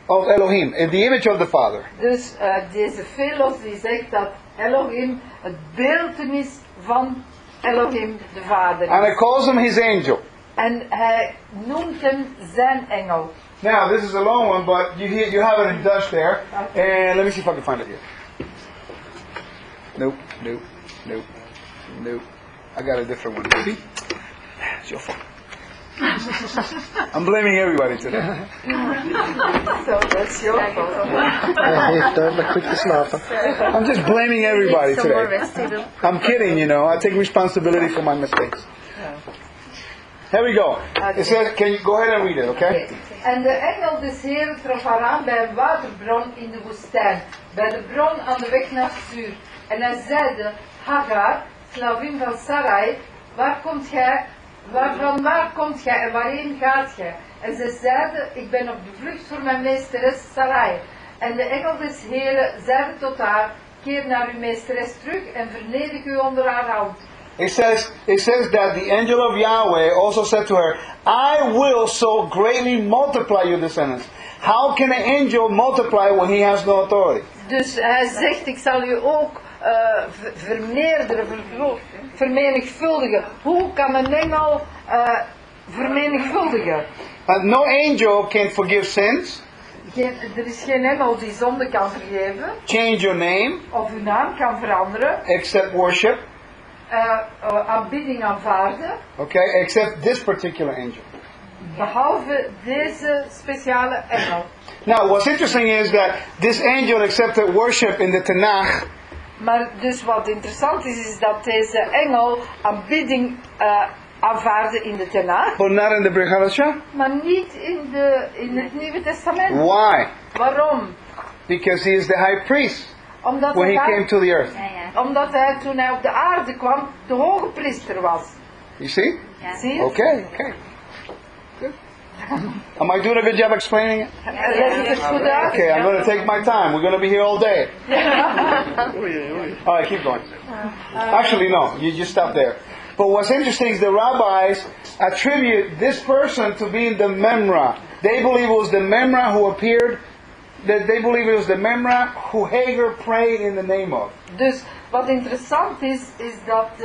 of Elohim, is the image of the Father. Dus eh, deze Philos die zegt dat Elohim het beeldenis van Elohim de Vader And it calls him his angel. En hij noemt hem zijn engel. Now, this is a long one, but you hear, you have it in Dutch there. And let me see if I can find it here. Nope, nope, nope, nope. I got a different one. See? It's your fault. I'm blaming everybody today. So that's your fault. Hij heeft duidelijk goed geslapen. I'm just blaming everybody Some more today. I'm kidding, you know. I take responsibility for my mistakes. Here we go. It says, can you go ahead and read it, okay? En de engel des Heeren trof haar aan bij een waterbron in de woestijn, bij de bron aan de weg naar Stuur. En hij zeide, Hagar, slavin van Sarai, waar komt gij, waarvan waar komt gij en waarheen gaat gij? En ze zeide, ik ben op de vlucht voor mijn meesteres Sarai. En de engel des Heeren zeide tot haar, keer naar uw meesteres terug en vernedig u onder haar hand. It says, it says that the angel of Yahweh also said to her, I will so greatly multiply your descendants. How can an angel multiply when he has no authority? Dus hij zegt, ik zal u ook ver- vermeerderen, vermenigvuldigen. Hoe kan een engel eh, vermenigvuldigen? Uh, no angel can forgive sins, Geen, er is geen engel die zonde kan vergeven, change your name, of uw naam kan veranderen, accept worship, eh, aanbidding aanvaarden, okay, except this particular angel. behalve deze speciale engel. Now, what's interesting is that this angel accepted worship in the Tanakh, Maar dus wat interessant is, is dat deze engel aanbidding eh aanvaarde in de Tenach, but not in the Brit Hadashah. maar niet in, de, in het Nieuwe Testament. Why? Waarom? Because he is the high priest Omdat when he hij, came to the earth. Ja, ja. omdat hij toen hij op de aarde kwam, de hoge priester was. You see? Zie je? Okay, okay. Good. Am I doing a good job explaining it? Hij legt het goed uit. Okay, I'm going to take my time. We're going to be here all day. Oh, oh, all right, keep going. Actually, no, you just stop there. But what's interesting is the rabbis attribute this person to being the Memra. They believe it was the Memra who appeared. That they believe it was the Memra who Hagar prayed in the name of. Dus wat interessant is, is dat de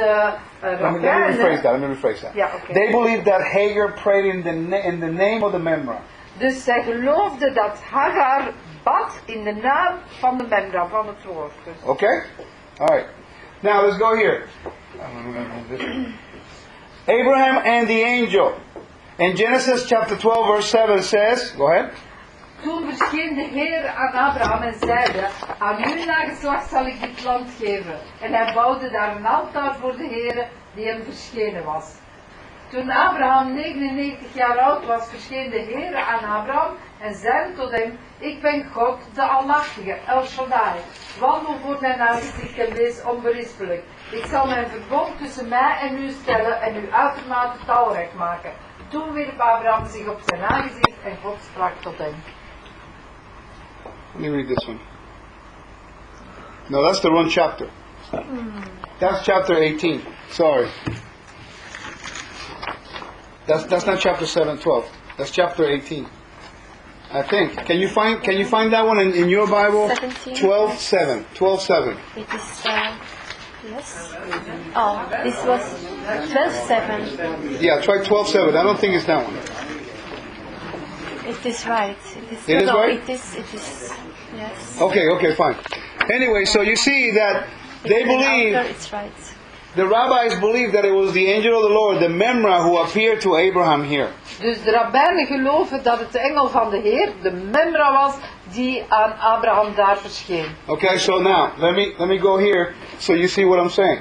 uh, Let me, let me rephrase that. Let me rephrase that. Ja, oké. They believe that Hagar prayed in the na- in the name of the Memra. Dus zij geloofde dat Hagar bad in de naam van de Memra, van het woord. Okay? Alright. Now let's go here. Abraham and the angel. In Genesis chapter 12, verse 7 says, Go ahead. Toen verscheen de Heer aan Abraham en zeide, aan uw nageslacht zal ik dit land geven. En hij bouwde daar een altaar voor de Heer die hem verschenen was. Toen Abraham 99 jaar oud was, verscheen de Heer aan Abraham en zeide tot hem, ik ben God, de Almachtige, El Shaddai. Wandel voor mijn aangezicht en wees onberispelijk. Ik zal mijn verbond tussen mij en u stellen en u uitermate talrijk maken. Toen wierp Abraham zich op zijn aangezicht en God sprak tot hem. Let me read this one. No, that's the wrong chapter. That's chapter 18. Sorry. That's, that's not chapter 7, 12. That's chapter 18. I think. Can you find can you find that one in, in your Bible? 17. 12 7. 12 7. It is uh, Yes. Oh, this was 12-7. Yeah, try 12.7. I don't think it's that one. It is right. It is, It is no, right? It is, it is, yes. Okay, okay, fine. Anyway, so you see that they believe, It's right. the rabbis believe that it was the angel of the Lord, the Memra, who appeared to Abraham here. Dus de rabbijnen geloven dat het de engel van de Heer, de Memra was, die aan Abraham daar verscheen. Okay, so now let me let me go here so you see what I'm saying.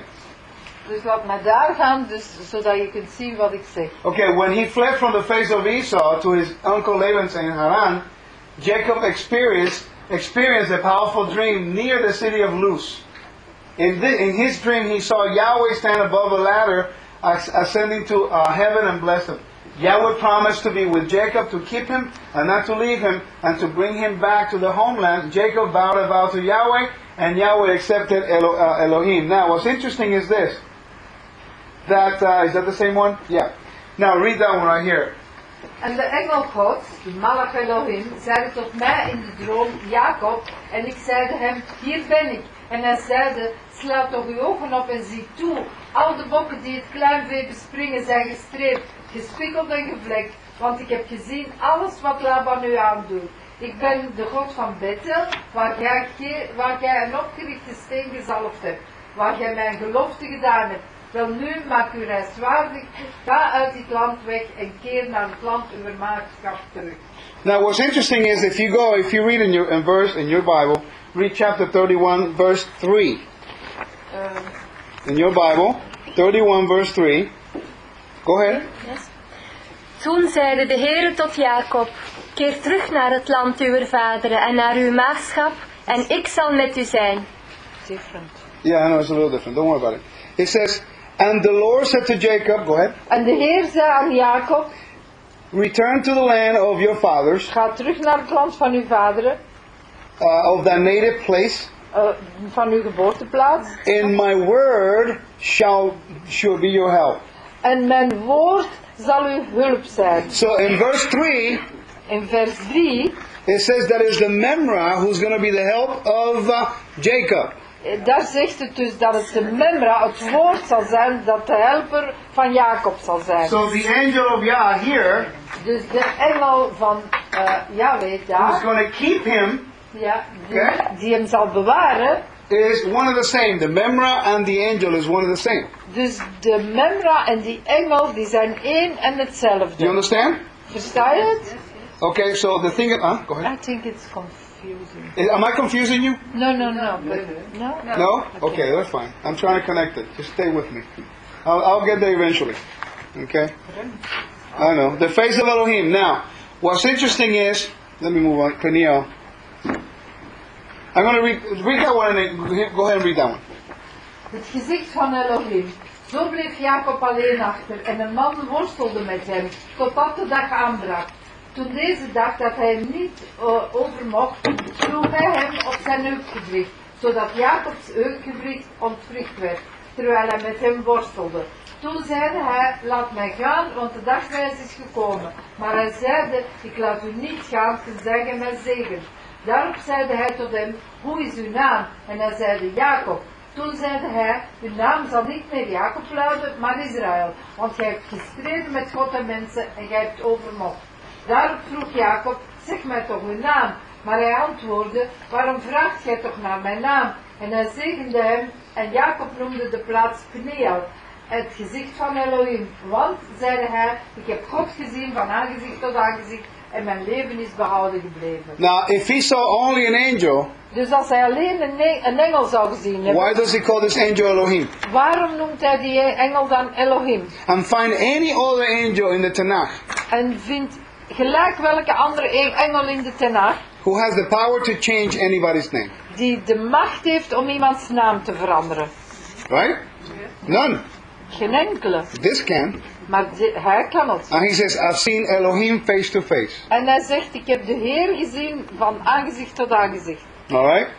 Dus laat maar daar gaan, dus, zodat je kunt zien wat ik zeg. Okay, when he fled from the face of Esau to his uncle Laban's in Haran, Jacob experienced experienced a powerful dream near the city of Luz. In, in his dream, he saw Yahweh stand above a ladder, ascending to uh, heaven and bless him. Yahweh promised to be with Jacob to keep him and not to leave him and to bring him back to the homeland. Jacob vowed a vow to Yahweh, and Yahweh accepted Elo- uh, Elohim. Now, what's interesting is this. That uh, is that the same one? Yeah. Now read that one right here. En de engel God, de Malach Elohim, zeide tot mij in de droom, Jacob, en ik zeide hem, hier ben ik. En hij zeide, sla toch uw ogen op en zie toe. Al de bokken die het kleinvee bespringen zijn gestreept, gespikkeld en gevlekt. Want ik heb gezien alles wat Laban u aandoet. Ik ben de God van Bethel, waar jij, waar jij een opgerichte steen gezalfd hebt. Waar jij mijn gelofte gedaan hebt. Wel nu, maak u reiswaardig, ga uit dit land weg en keer naar het land uw maagschap terug. Now, what's interesting is if you go, if you read in your in verse in your Bible, read chapter 31, verse 3. In your Bible, 31, verse 3. Go ahead. Yes. Toen zeide de Heere tot Jacob, keer terug naar het land uw vaderen en naar uw maagschap, en ik zal met u zijn. Different. Yeah, I know it's a little different. Don't worry about it. It says, And the Lord said to Jacob, go ahead, En de Heer zei aan Jacob, return to the land of your fathers, ga terug naar het land van uw vaderen, uh, of thy native place, eh, van uw geboorteplaats. and my word shall, shall be your help. En mijn woord zal uw hulp zijn. So in verse 3, In vers 3, it says that is the Memra who's going to be the help of uh, Jacob. Eh, daar zegt het dus dat het de Memra, het woord zal zijn, dat de helper van Jacob zal zijn. So the angel of Yah here Dus de engel van eh Yahweh who's daar, going to keep him ja, die, hem zal bewaren. is one of the same. The Memra and the angel is one of the same. Dus de Memra en die engel, die zijn één en Do you hetzelfde. understand? Versta je het? Okay, so the thing. Uh, go ahead. I think it's confusing. Am I confusing you? No, no, no. But, no? No? Okay, that's fine. I'm trying to connect it. Just stay with me. I'll, I'll get there eventually. Okay? I know. The face of Elohim. Now, what's interesting is, let me move on. Peniel. I'm going to read, read that one and then go ahead and read that one. Het gezicht van Elohim. Zo bleef Jacob alleen achter en een man worstelde met hem, totdat de dag aanbrak. Toen deze dag dat hij hem niet eh, over mocht, sloeg hij hem op zijn heupgewricht, zodat Jacobs heupgewricht ontwricht werd, terwijl hij met hem worstelde. Toen zeide hij, laat mij gaan, want de dagwijs is gekomen. Maar hij zeide, ik laat u niet gaan, tenzij gij mij zegent. Daarop zeide hij tot hem, hoe is uw naam? En hij zeide, Jacob. Toen zeide hij, uw naam zal niet meer Jacob luiden, maar Israël. Want gij hebt gestreden met God en mensen en gij hebt overmocht. Daarop vroeg Jacob, zeg mij toch uw naam. Maar hij antwoordde, waarom vraagt gij toch naar mijn naam? En hij zegende hem en Jacob noemde de plaats Peniel, het gezicht van Elohim. Want, zeide hij, ik heb God gezien van aangezicht tot aangezicht en mijn leven is behouden gebleven. Now, if he saw only an angel, Dus als hij alleen een engel zou gezien hebben, why does he call this angel Elohim? waarom noemt hij die engel dan Elohim? And find any other angel in the Tanakh En vindt gelijk welke andere e- engel in de Tenach who has the power to change anybody's name. die de macht heeft om iemands naam te veranderen. Right? None. Geen enkele. This can. Maar hij kan het. And he says, I've seen Elohim face to face. En hij zegt, ik heb de Heer gezien van aangezicht tot aangezicht. Alright?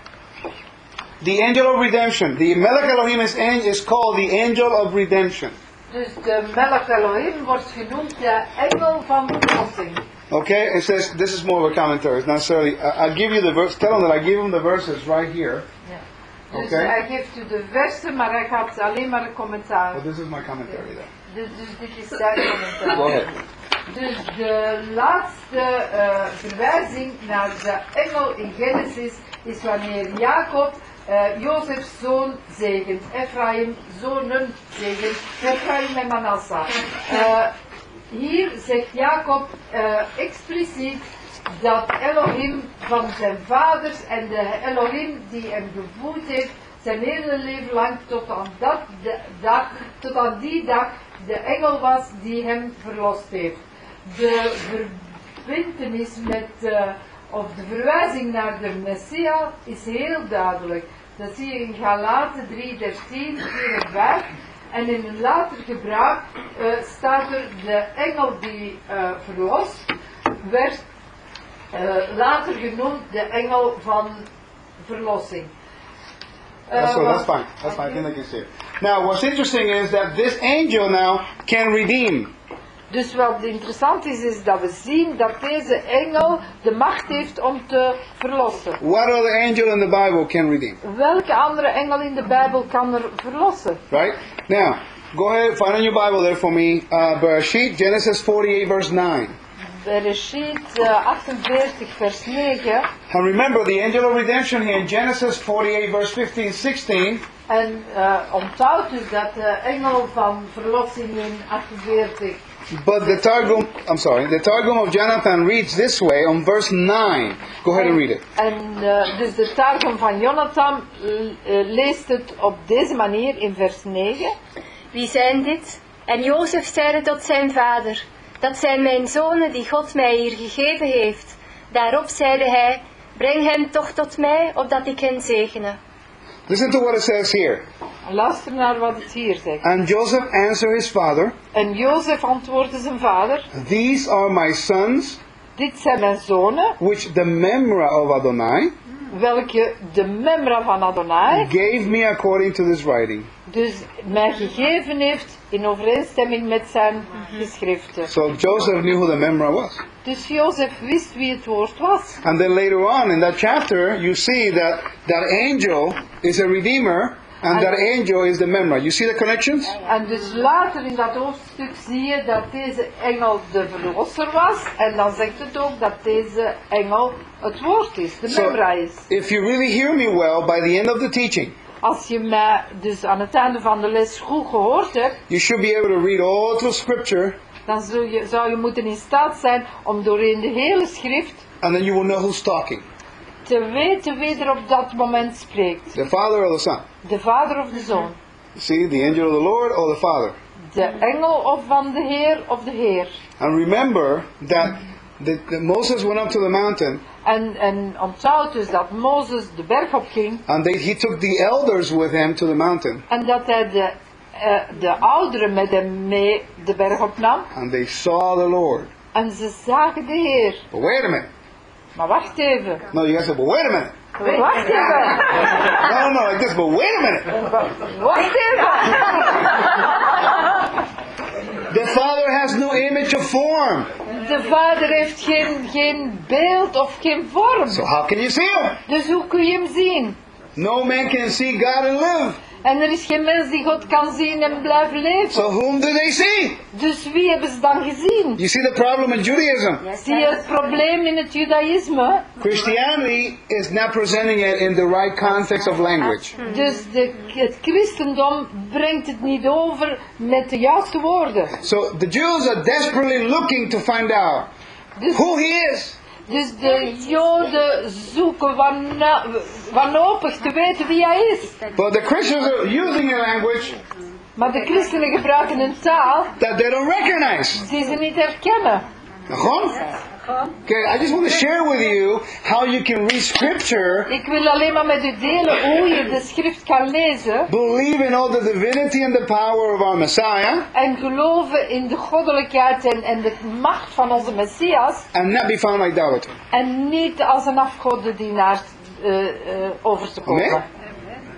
The angel of redemption. The Melech Elohim is, is called the angel of redemption. Dus de Elohim wordt genoemd de engel van verlossing. Okay? It says, this is more of a commentary. It's not necessarily, I- I'll give you the verse, tell them that I give them the verses right here. Dus Oké. hij geeft u de versen, maar hij gaat alleen maar een commentaar. Well, this is my commentary then. Dus, dus dit is zijn commentaar. Go ahead. Dus de laatste eh, verwijzing naar de engel in Genesis is wanneer Jacob eh Jozefs zoon zegent, Ephraim zonen zegent, Ephraim en Manasseh. Eh, hier zegt Jacob eh, expliciet dat Elohim van zijn vaders en de Elohim die hem gevoed heeft, zijn hele leven lang tot aan, dat de- dag, tot aan die dag de engel was die hem verlost heeft. De verbintenis met, of de verwijzing naar de Messias is heel duidelijk. Dat zie je in Galaten 3:13, 4 en 5. En in een later gebruik eh, staat er de engel die eh, verlost, werd eh, later genoemd de engel van verlossing. So wat- that's fine. That's fine. I think I can see it. Now, what's interesting is that this angel now can redeem. Dus wat interessant is, is dat we zien dat deze engel de macht heeft om te verlossen. What other angel in the Bible can redeem? Welke andere engel in de Bijbel kan er verlossen? Right? Now, go ahead, find in your Bible there for me. Uh, Bereshit, Genesis 48, verse 9. Bereshit eh, 48 vers 9. And remember, the angel of redemption here in Genesis 48, verse 15, 16, En eh onthoud dus dat de engel van verlossing in 48. But the Targum, I'm sorry, the Targum of Jonathan reads this way on verse 9. Go ahead and read it. En eh, dus de Targum van Jonathan eh, eh, leest het op deze manier in vers 9. Wie zijn dit? En Jozef zeide tot zijn vader, dat zijn mijn zonen die God mij hier gegeven heeft. Daarop zeide hij, breng hen toch tot mij, opdat ik hen zegene. Listen to what it says here. Luister naar wat het hier zegt. And Joseph answered his father, En Jozef antwoordde zijn vader, These are my sons, dit zijn mijn zonen, which the Memra of Adonai welke de memra van Adonai gave me according to this writing. dus mij gegeven heeft in overeenstemming met zijn geschriften. So Joseph knew who the Memra was. Dus Jozef wist wie het woord was. And then later on in that chapter, you see that that angel is a redeemer, and that angel is the Memra. You see the connections? En dus later in dat hoofdstuk zie je dat deze engel de verlosser was. En dan zegt het ook dat deze engel het woord is, de So, memra is. if you really hear me well, by the end of the teaching, Als je mij dus aan het einde van de les goed gehoord hebt, you should be able to read all through Scripture, dan zul je, zou je moeten in staat zijn om doorheen de hele schrift and then you will know who's talking te weten wie er op dat moment spreekt. the Father or the Son. De vader of de zoon. See, the angel of the Lord or the Father. De engel of van de Heer of de Heer. And remember that, the, that Moses went up to the mountain, En, en onthoud dus dat Mozes de berg op ging and they, he took the elders with him to the mountain, en dat hij de, eh, de ouderen met hem mee de berg opnam. and they saw the Lord. En ze zagen de Heer. But wait a minute. Maar wacht even. No, you guys said, but wait a minute. Wacht even. No, no, no, like this, but wait a minute. Wacht even. The Father has no image of form. De vader heeft geen, geen beeld of geen vorm. So how can you see him? Dus hoe kun je hem zien? No man can see God and live. En er is geen mens die God kan zien en blijven leven. So whom do they see? Dus wie hebben ze dan gezien? You see the problem in Judaism. Zie je het probleem in het judaïsme? Christianity is not presenting it in the right context of language. Dus de, het christendom brengt het niet over met de juiste woorden. So the Jews are desperately looking to find out Dus, who he is. Dus de Joden zoeken wanhopig te weten wie hij is. Maar de christenen gebruiken een taal. dat they don't recognize. Die ze niet herkennen. Okay, I just want to share with you how you can read scripture, Ik wil alleen maar met u delen hoe je de schrift kan lezen believe in all the divinity and the power of our Messiah, en geloven in de goddelijkheid en, en de macht van onze Messias and not be found idolater. en niet als een afgodendienaar eh, eh, over te komen. Amen.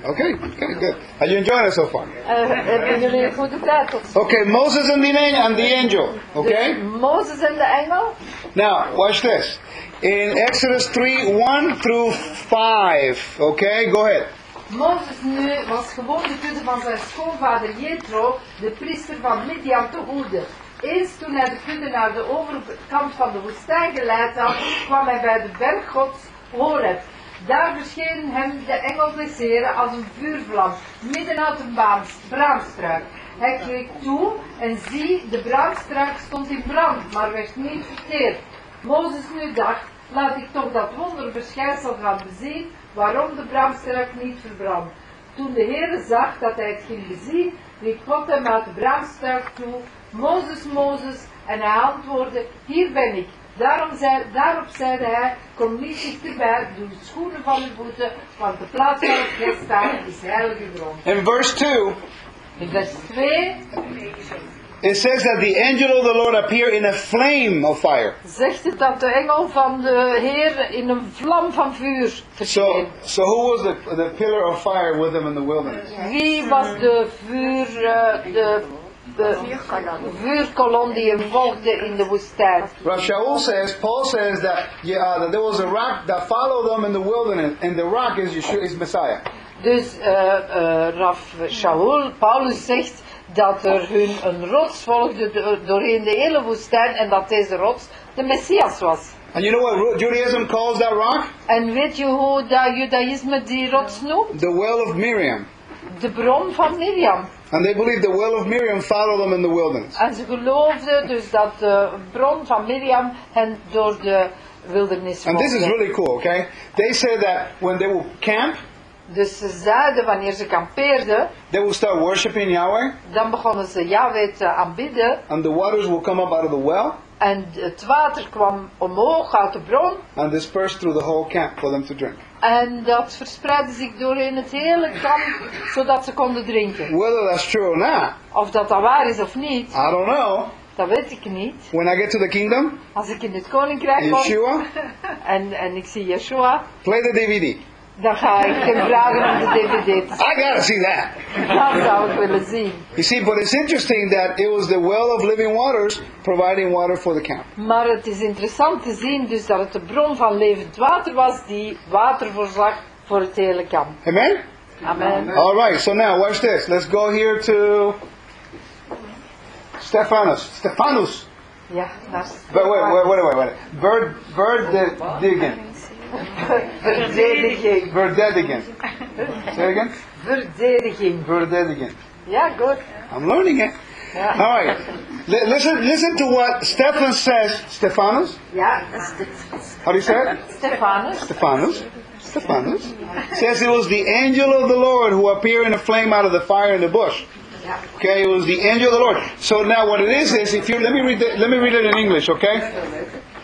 Okay, okay, good. Are you enjoying it so far? Hebben jullie een goede tijd tot. Okay, Moses and the, an- and the angel. Okay? Dus Mozes en de engel. Now, watch this. In Exodus 3 1 through 5. Okay, go ahead. Mozes nu was gewoon de kudde van zijn schoonvader Jethro, de priester van Midian, te hoede. Eens toen hij de kudde naar de overkant van de woestijn geleid had, kwam hij bij de berg Gods Horeb. Daar verscheen hem de engel des Heren als een vuurvlam, midden uit een braamstruik. Hij keek toe en zie, de braamstruik stond in brand, maar werd niet verteerd. Mozes nu dacht, laat ik toch dat wonderverschijnsel gaan bezien, waarom de braamstruik niet verbrandt. Toen de Heere zag dat hij het ging bezien, riep God hem uit de braamstruik toe, Mozes, Mozes, en hij antwoordde, hier ben ik. Daarom zei, daarop zeide hij, kom niet dichterbij, doe de schoenen van uw voeten, want de plaats waarop gij staat is heilige grond. In verse 2, In vers 2 it says that the angel of the Lord appeared in a flame of fire. zegt het dat de engel van de Heer in een vlam van vuur So, verscheen. so who was the, the pillar of fire with them in the wilderness? Wie was de vuur, eh, de, de vuurkolon die hem volgde in de woestijn? Rav Shaul says, Paul says that, yeah, uh, that there was a rock that followed them in the wilderness, and the rock is Yeshua, is Messiah. Dus eh eh Raf Shaul, Paulus zegt dat er hun een rots volgde do- doorheen de hele woestijn en dat deze rots de Messias was. And you know what Judaism calls that rock? En weet je hoe dat judaïsme die rots noemt? The well of Miriam. De bron van Miriam. And they believe the well of Miriam followed them in the wilderness. En ze geloofden dus dat de bron van Miriam hen door de wildernis And this is really cool, okay? They said that when they will camp, Dus ze zeiden wanneer ze kampeerden, they will start worshiping Yahweh, dan begonnen ze Yahweh te aanbidden. and the waters will come up out of the well En het water kwam omhoog uit de bron. and disperse through the whole camp for them to drink. En dat verspreidde zich doorheen het hele kamp, zodat ze konden drinken. Whether that's true or not, Of dat dat waar is of niet, I don't know. dat weet ik niet. When I get to the kingdom, Als ik in het koninkrijk kom Yeshua, en, en ik zie Yeshua, play the DVD. Dan ga ik hem vragen om de dvd te I gotta see that. Dat zou ik willen zien. You see, but it's interesting that it was the well of living waters providing water for the camp. Maar het is interessant te zien dus dat het de bron van levend water was die water voorzag voor het hele kamp. Amen? Amen. All right, so now watch this. Let's go here to Stephanus. Stephanus. Yeah, daar But wait, wait, wait, wait, wait. Bird, bird di- digging. Verdediging. Verdediging. Say it again. Verdediging. Verdediging. Ja, goed. I'm learning it. Ja. All right. Li- listen, listen to what Stephan says. Stephanus. Ja, How do you say it? Stefanus. Stephanus. Stephanus says it was the angel of the Lord who appeared in a flame out of the fire in the bush. Yeah. Okay, it was the angel of the Lord. So now what it is is if you let me read the, let me read it in English, okay?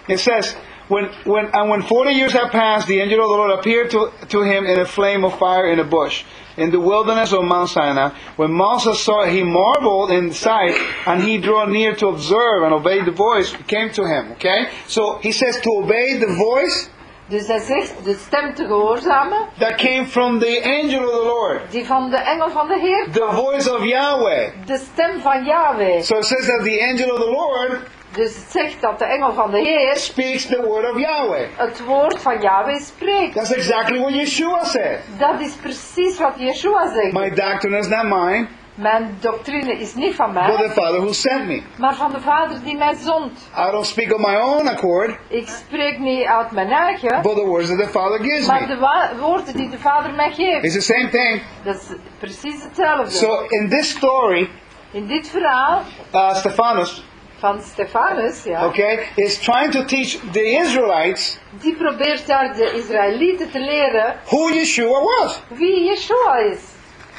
It says when when and when forty years had passed, the angel of the Lord appeared to, to him in a flame of fire in a bush in the wilderness of Mount Sinai. When Moses saw it, he marveled in sight, and he drew near to observe and obey the voice came to him. Okay, so he says to obey the voice Dus hij zegt de stem te gehoorzamen, that came from the angel of the Lord, die van de engel van de Heer, the voice of Yahweh. de stem van Yahweh. So it says that the angel of the Lord Dus het zegt dat de engel van de Heer speaks the word of Yahweh. het woord van Yahweh spreekt. That's exactly what Yeshua said. Dat is precies wat Yeshua zegt. My doctrine is not mine, Mijn doctrine is niet van but mij, the Father who sent me. maar van de Vader die mij zond. I don't speak of my own accord, Ik spreek niet uit mijn eigen, but the words that the Father gives maar me. de wa- woorden die de Vader mij geeft. It's the same thing. Dat is precies hetzelfde. So in this story, In dit verhaal uh, Stephanus, van Stefanus, ja, okay, is trying to teach the Israelites die probeert daar de Israëlieten te leren who Yeshua was. wie Yeshua is.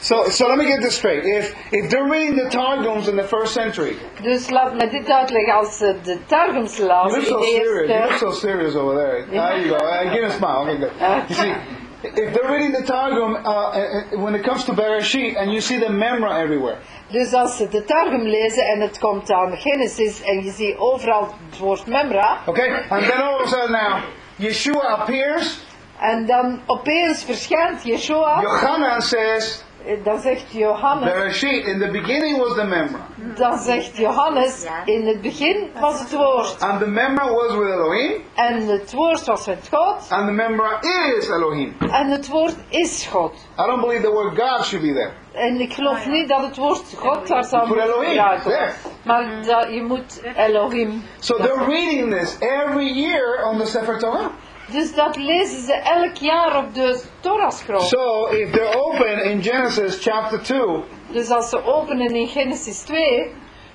So, so let me get this straight. If if they're reading the Targums in the first century, Dus laat me dit uitleggen als ze de Targums you lazen look so serious. You look so serious over there. There you go. Uh, give me a smile. Okay, good. You see, if they're reading the Targum uh, uh, when it comes to Bereshit, and you see the Memra everywhere, Dus als ze de Targum lezen en het komt aan Genesis en je ziet overal het woord Memra. okay, and then all of a sudden now Yeshua appears. En dan opeens verschijnt Yeshua. Yochanan says dan zegt Johannes, Bereshit, in the beginning was the Memra. dan zegt Johannes, in het begin was het woord. And the Memra was with Elohim, En het woord was met God. and the Memra is Elohim. En het woord is God. I don't believe the word God should be there. En ik geloof niet dat het woord God daar zou Voor moeten Elohim, gebruiken. there. Maar dat, je moet Elohim. So they're reading this every year on the Sefer Torah. Dus dat lezen ze elk jaar op de Torah-scroll. So if they're open in Genesis chapter 2, Dus als ze openen in Genesis 2,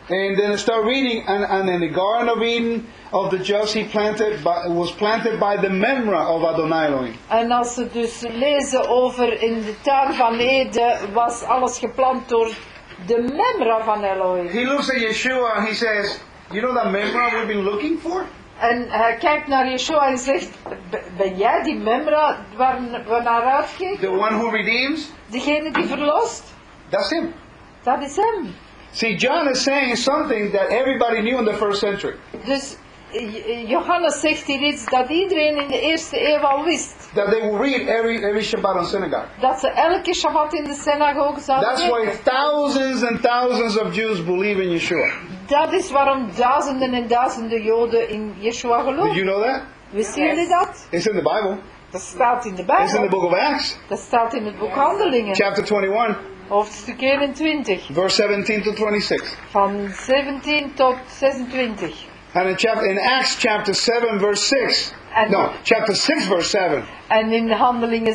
and then they start reading, and, and in the Garden of Eden of the just he planted, by, was planted by the Memra of Adonai Elohim. en als ze dus lezen over in de tuin van Eden, was alles geplant door de memra van Elohim. He looks at Yeshua and he says, You know that Memra we've been looking for? En hij uh, kijkt naar Yeshua en zegt, "B- ben jij die memra waar we naar uitkeken? The one who redeems? Degene die verlost? That's him. Dat is hem. See, John is saying something that everybody knew in the first century. Dus Johannes zegt hier iets dat iedereen in de eerste eeuw al wist. That they will read every, every Shabbat on synagogue. Dat ze elke Shabbat in de synagoge zouden That's why thousands and thousands of Jews believe in Yeshua. Dat is waarom duizenden en duizenden Joden in Yeshua Did geloven. you know that? Wisten jullie dat? It's in the Bible. Dat staat in de It's in the Bijbel. book of Acts, Dat staat in het boek Handelingen. chapter 21, Hoofdstuk 21. verse 17 to 26. Van 17 tot 26. And in, chapter, in Acts chapter 7, verse 6. And- No, chapter 6, verse 7. En in Handelingen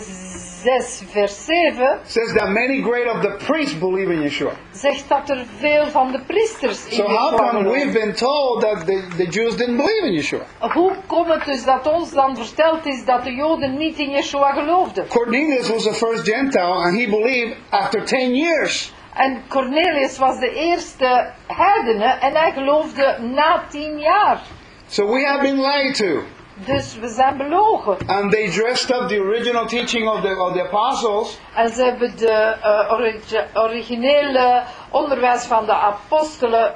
6 vers 7 Says that many great of the priests believe in Yeshua. zegt dat er veel van de priesters in So how Yeshua come we've been told that the, the Jews didn't believe in Yeshua? Hoe komt het dus dat ons dan verteld is dat de Joden niet in Yeshua geloofden? Cornelius was the first Gentile and he believed after 10 years. En Cornelius was de eerste heidene en hij geloofde na tien jaar. So we have been lied to. Dus we zijn belogen. And they dressed up the original teaching of the, of the apostles En ze hebben de eh, origi- originele onderwijs van de apostelen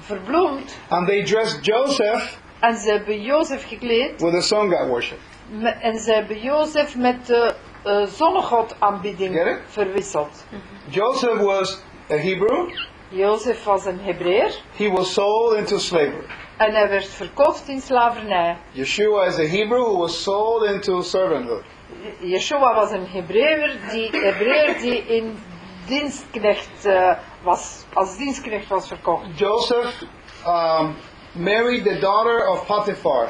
verbloemd. and they dressed Joseph En ze hebben Jozef gekleed. with a sun god worship. En ze hebben Jozef met de uh, zonnegod Get aanbieding it? Joseph was a Hebrew. Jozef was een Hebreer. He was sold into slavery. En hij werd verkocht in slavernij. Yeshua is a Hebrew who was sold into servanthood. Yeshua was een Hebreer die, Hebreer die in dienstknecht eh, was, als dienstknecht was verkocht. Joseph um, married the daughter of Potiphar,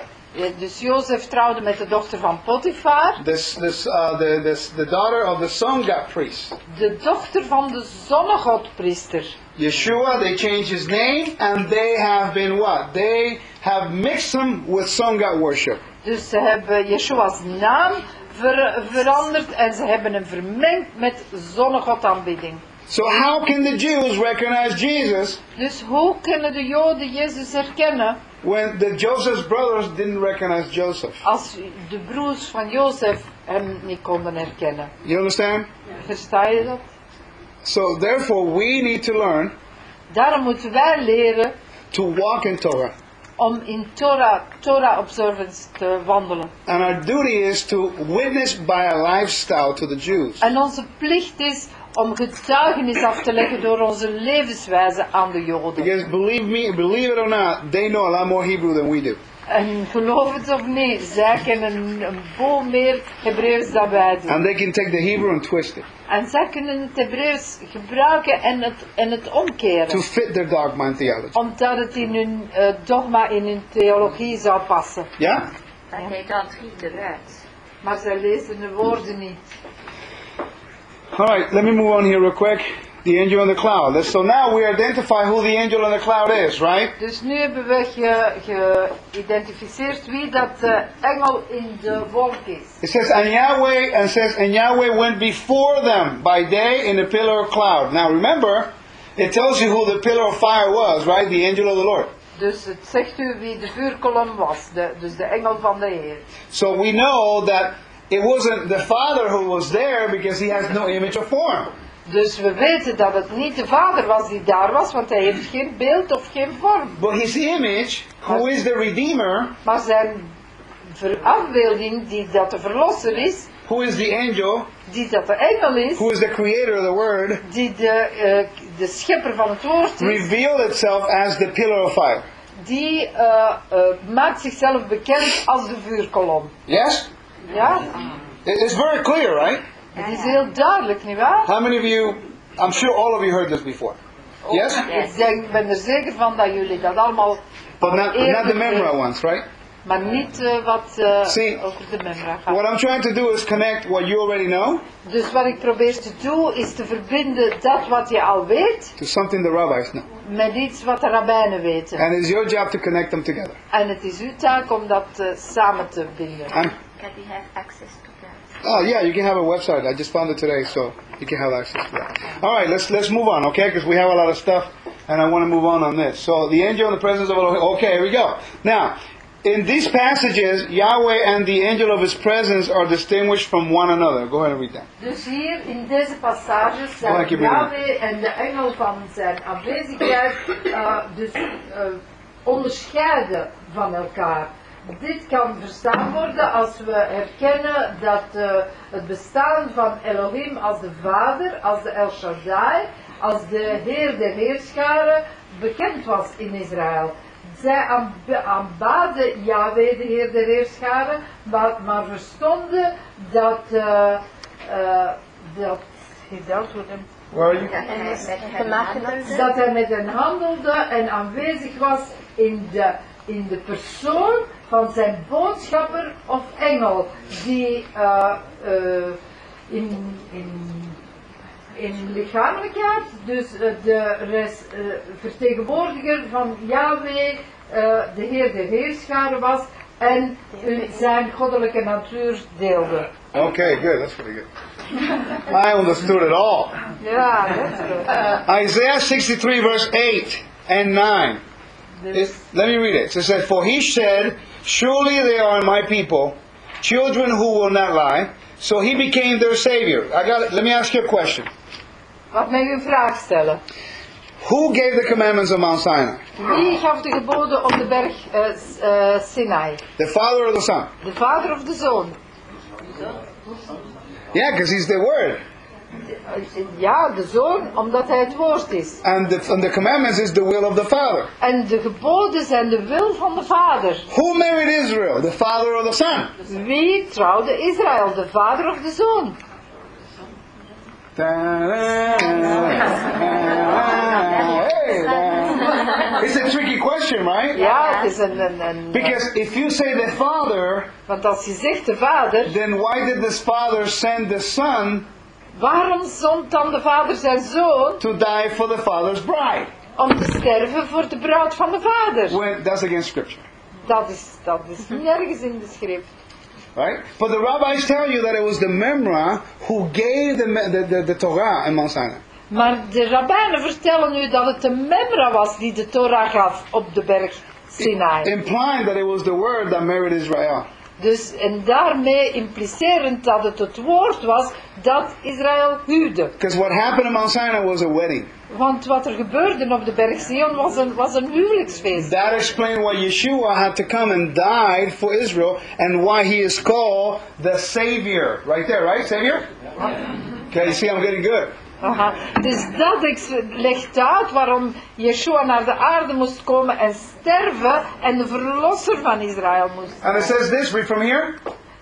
Dus Jozef trouwde met de dochter van Potifar, this, this, uh, the, this, the daughter of the sun god priest. de dochter van de zonnegodpriester. Yeshua, they changed his name and they have been what? They have mixed him with sun god worship. Dus ze hebben Yeshua's naam ver- veranderd en ze hebben hem vermengd met zonnegodaanbidding. So how can the Jews recognize Jesus Dus hoe kunnen de Joden Jezus herkennen when the Joseph's brothers didn't recognize Joseph? als de broers van Jozef hem niet konden herkennen? You understand? Versta je dat? So therefore we need to learn Daarom moeten wij leren to walk in Torah. om in Torah, Torah observance te wandelen. And our duty is to witness by a lifestyle to the Jews. En onze plicht is om getuigenis af te leggen door onze levenswijze aan de Joden. Because believe me, believe it or not, they know a lot more Hebrew than we do. En geloof het of niet, zij kennen een boel meer Hebreeuws dan wij doen. And they can take the Hebrew and twist it En zij kunnen het Hebreeuws gebruiken en het, en het to omkeren. fit their dogma and theology. Omdat het in hun eh, dogma, in hun theologie zou passen. Yeah? Dat heet dan drie eruit. Maar zij lezen de woorden niet. All right, let me move on here real quick. The angel in the cloud. So now we identify who the angel in the cloud is, right? Dus nu hebben we ge- geïdentificeerd wie dat de engel in de wolk is. It says, and Yahweh, and says, and Yahweh went before them by day in a pillar of cloud. Now remember, it tells you who the pillar of fire was, right? The angel of the Lord. Dus het zegt u wie de vuurkolom was, de, dus de engel van de Heer. So we know that it wasn't the Father who was there because he has no image or form. Dus we weten dat het niet de vader was die daar was, want hij heeft geen beeld of geen vorm. But his image, who is the Redeemer, Maar zijn afbeelding die dat de verlosser is, who is the angel, die dat de engel is, who is the creator of the word, die de, eh, de schepper van het woord is, revealed itself as the pillar of fire. die eh, eh, maakt zichzelf bekend als de vuurkolom. Yes? Ja, It- It's very clear, right? het is heel duidelijk, nietwaar? How many of you, I'm sure all of you heard this before. Yes? Ik ben er zeker van dat jullie dat allemaal, But not, not the Memra ones, right? maar niet eh, wat See, over de memra gaat. What I'm trying to do is connect what you already know Dus wat ik probeer te doen is te verbinden dat wat je al weet to something the rabbis know. met iets wat de rabbijnen weten. And it's your job to connect them together. En het is uw taak om dat eh, samen te binden. I'm, Can we have access to that? oh yeah, you can have a website. I just found it today, so you can have access to that. All right, let's let's move on, okay? Because we have a lot of stuff, and I want to move on on this. So the angel in the presence of Elohim. Okay, here we go. Now, in these passages, Yahweh and the angel of His presence are distinguished from one another. Go ahead and read that. Dus hier in deze passages zijn ik heb hier nog. Yahweh en de engel van zijn afwezigheid eh, dus onderscheiden van elkaar. Dit kan verstaan worden als we herkennen dat eh, het bestaan van Elohim als de Vader, als de El Shaddai, als de Heer der Heerscharen bekend was in Israël. Zij aanb- aanbaden Yahweh, de Heer der Heerscharen, maar, maar verstonden dat, eh eh dat, hem handelde. dat hij met hen handelde en aanwezig was in de, in de persoon van zijn boodschapper of engel, die eh, eh, in, in, in lichamelijkheid, dus eh, de res, vertegenwoordiger van Yahweh, eh, de Heer der Heerscharen was en zijn goddelijke natuur deelde. Okay, good. That's pretty good. I understood it all. Ja, dat is goed. Isaiah 63, verse 8 and 9. Dus- It- let me read it. It says, For he said, Surely they are my people, children who will not lie. So he became their savior. I got it. Let me ask you a question. Wat mij een vraag stellen. Who gave the commandments on Mount Sinai? Wie gaf de geboden op de berg eh, Sinai? The father or the son? The father of the zoon? Yeah, because he's the word. Ja, de zoon, omdat hij het woord is. And the, and the commandments is the will of the father. En de geboden zijn de wil van de vader. Who married Israel? The father or the son? Wie trouwde Israël, de vader of de zoon? It's a tricky question, right? Ja, het is een, een, een Because if you say the father, Want als je zegt de vader, then why did this father send the son waarom zond dan de vader zijn zoon to die for the father's bride? om te sterven voor de bruid van de vader? When that's against scripture, Dat is, dat is nergens in de schrift. right? But the rabbis tell you that it was the Memra who gave the, the, the, the Torah in Mount Sinai. Maar de rabbijnen vertellen nu dat het de Memra was die de Torah gaf op de berg Sinai. Implying that it was the word that married Israel. Dus, en daarmee implicerend dat het het woord was dat Israël huwde. Because what happened in Mount Sinai was a wedding. Want wat er gebeurde op de berg Sion was een, was een huwelijksfeest. That explained why Yeshua had to come and died for Israel and why he is called the Savior. Right there, right? Savior? Okay, you see I'm getting good. Aha. Dus dat legt uit waarom Yeshua naar de aarde moest komen en sterven en de verlosser van Israël moest And it says this, read from here.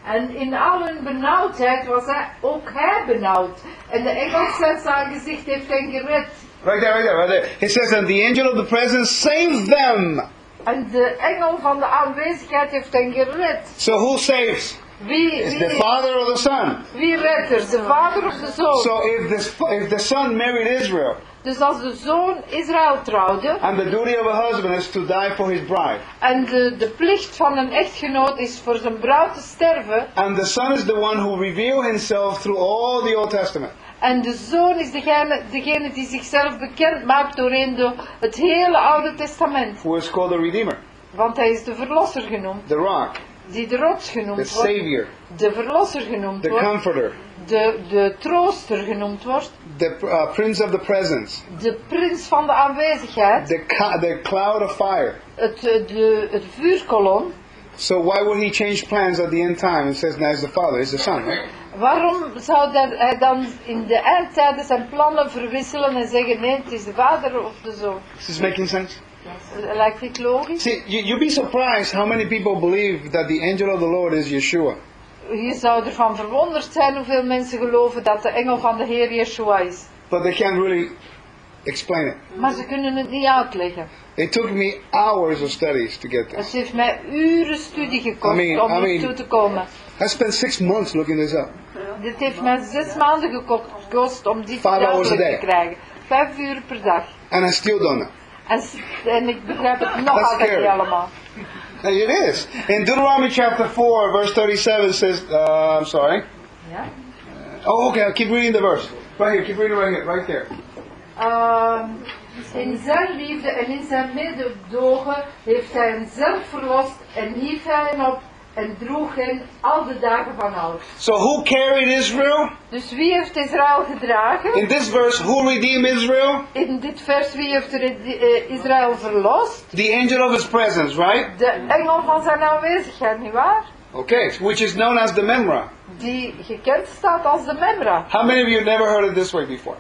En in al hun benauwdheid was hij, ook hij benauwd. En de engel zijn aangezicht heeft hen gered. Right there, right there, right there. It says, and the angel of the presence saved them. En de engel van de aanwezigheid heeft hen gered. So who saves? Wie, Is the father or the son? wie redt er? De vader of de zoon? So if the, if the son married Israel, Dus als de zoon Israël trouwde and the duty of a husband is to die for his bride, en de, de plicht van een echtgenoot is voor zijn bruid te sterven and the son is the one who revealed himself through all the Old Testament, en de zoon is degene, degene die zichzelf bekend maakt doorheen de, het hele Oude Testament. who is called the Redeemer, Want hij is de verlosser genoemd, the rock, die de rots the genoemd wordt, Savior, de verlosser genoemd the wordt, Comforter, de, de trooster genoemd wordt, the uh, Prince of the Presence, de prins van de aanwezigheid, the, the cloud of fire, het, eh, de, het vuurkolom, So why would he change plans at the end time and says now it's the Father, it's the Son, right? Waarom zou dat hij dan in de eindtijden zijn plannen verwisselen en zeggen nee, het is de vader of de zoon? Is this making sense? Lijkt dit logisch? See, you, you'd be surprised how many people believe that the angel of the Lord is Yeshua. Je zou ervan verwonderd zijn hoeveel mensen geloven dat de engel van de Heer Yeshua is. But they can't really explain it. Maar ze kunnen het niet uitleggen. It took me hours of studies to get Het this. heeft mij uren studie gekost I mean- om I mean- toe te komen. I spent six months looking this up. Dit heeft mij zes maanden geko- gekost om dit te krijgen. Vijf uur per dag. And I still don't know. En, en ik begrijp het nog That's altijd niet scary. allemaal. Hey, It is. In Deuteronomy chapter 4, verse 37 says, uh, I'm sorry. Ja? Oh, okay, I'll keep reading the verse. Right here, keep reading right here, right there. Ehm, in zijn liefde en in zijn mededogen heeft hij hen zelf verlost en hief hij hen op en droeg hen al de dagen van oud. So who carried Israel? Dus wie heeft Israël gedragen? In this verse, who redeemed Israel? In dit vers, wie heeft eh, Israël verlost? The angel of his presence, right? De engel van zijn aanwezigheid, nietwaar? Okay, which is known as the Memra. Die gekend staat als de Memra. How many of you never heard it this way before?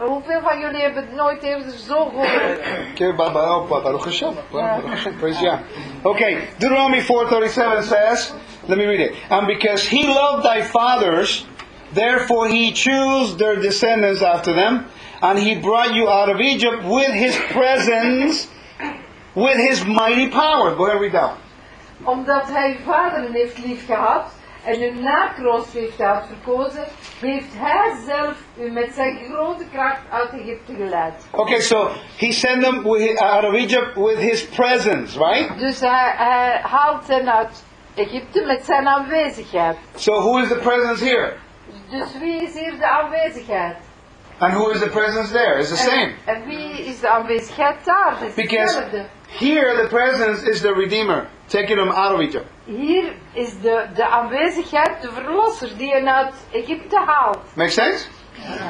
Hoeveel van jullie hebben het nooit eerder zo gehoord? Okay, ba- ba- ba- Baruch Hashem. Baruch Hashem. Praise Yah. Okay, Deuteronomy 4:37 says, let me read it. And because he loved thy fathers, therefore he chose their descendants after them, and he brought you out of Egypt with his presence, with his mighty power. Go ahead and read that. Omdat hij uw vaderen heeft lief gehad en uw nakroost heeft uitverkozen, heeft hij zelf u met zijn grote kracht uit Egypte geleid. Okay, so he sent them with, out of Egypt with his presence, right? Dus hij, hij haalt hen uit Egypte met zijn aanwezigheid. So who is the presence here? Dus wie is hier de aanwezigheid? And who is the presence there? It's the same. En, wie is de aanwezigheid daar? Because here the presence is the Redeemer, taking them out of Egypt. Hier is de, de aanwezigheid de verlosser die hen uit Egypte haalt. Make sense?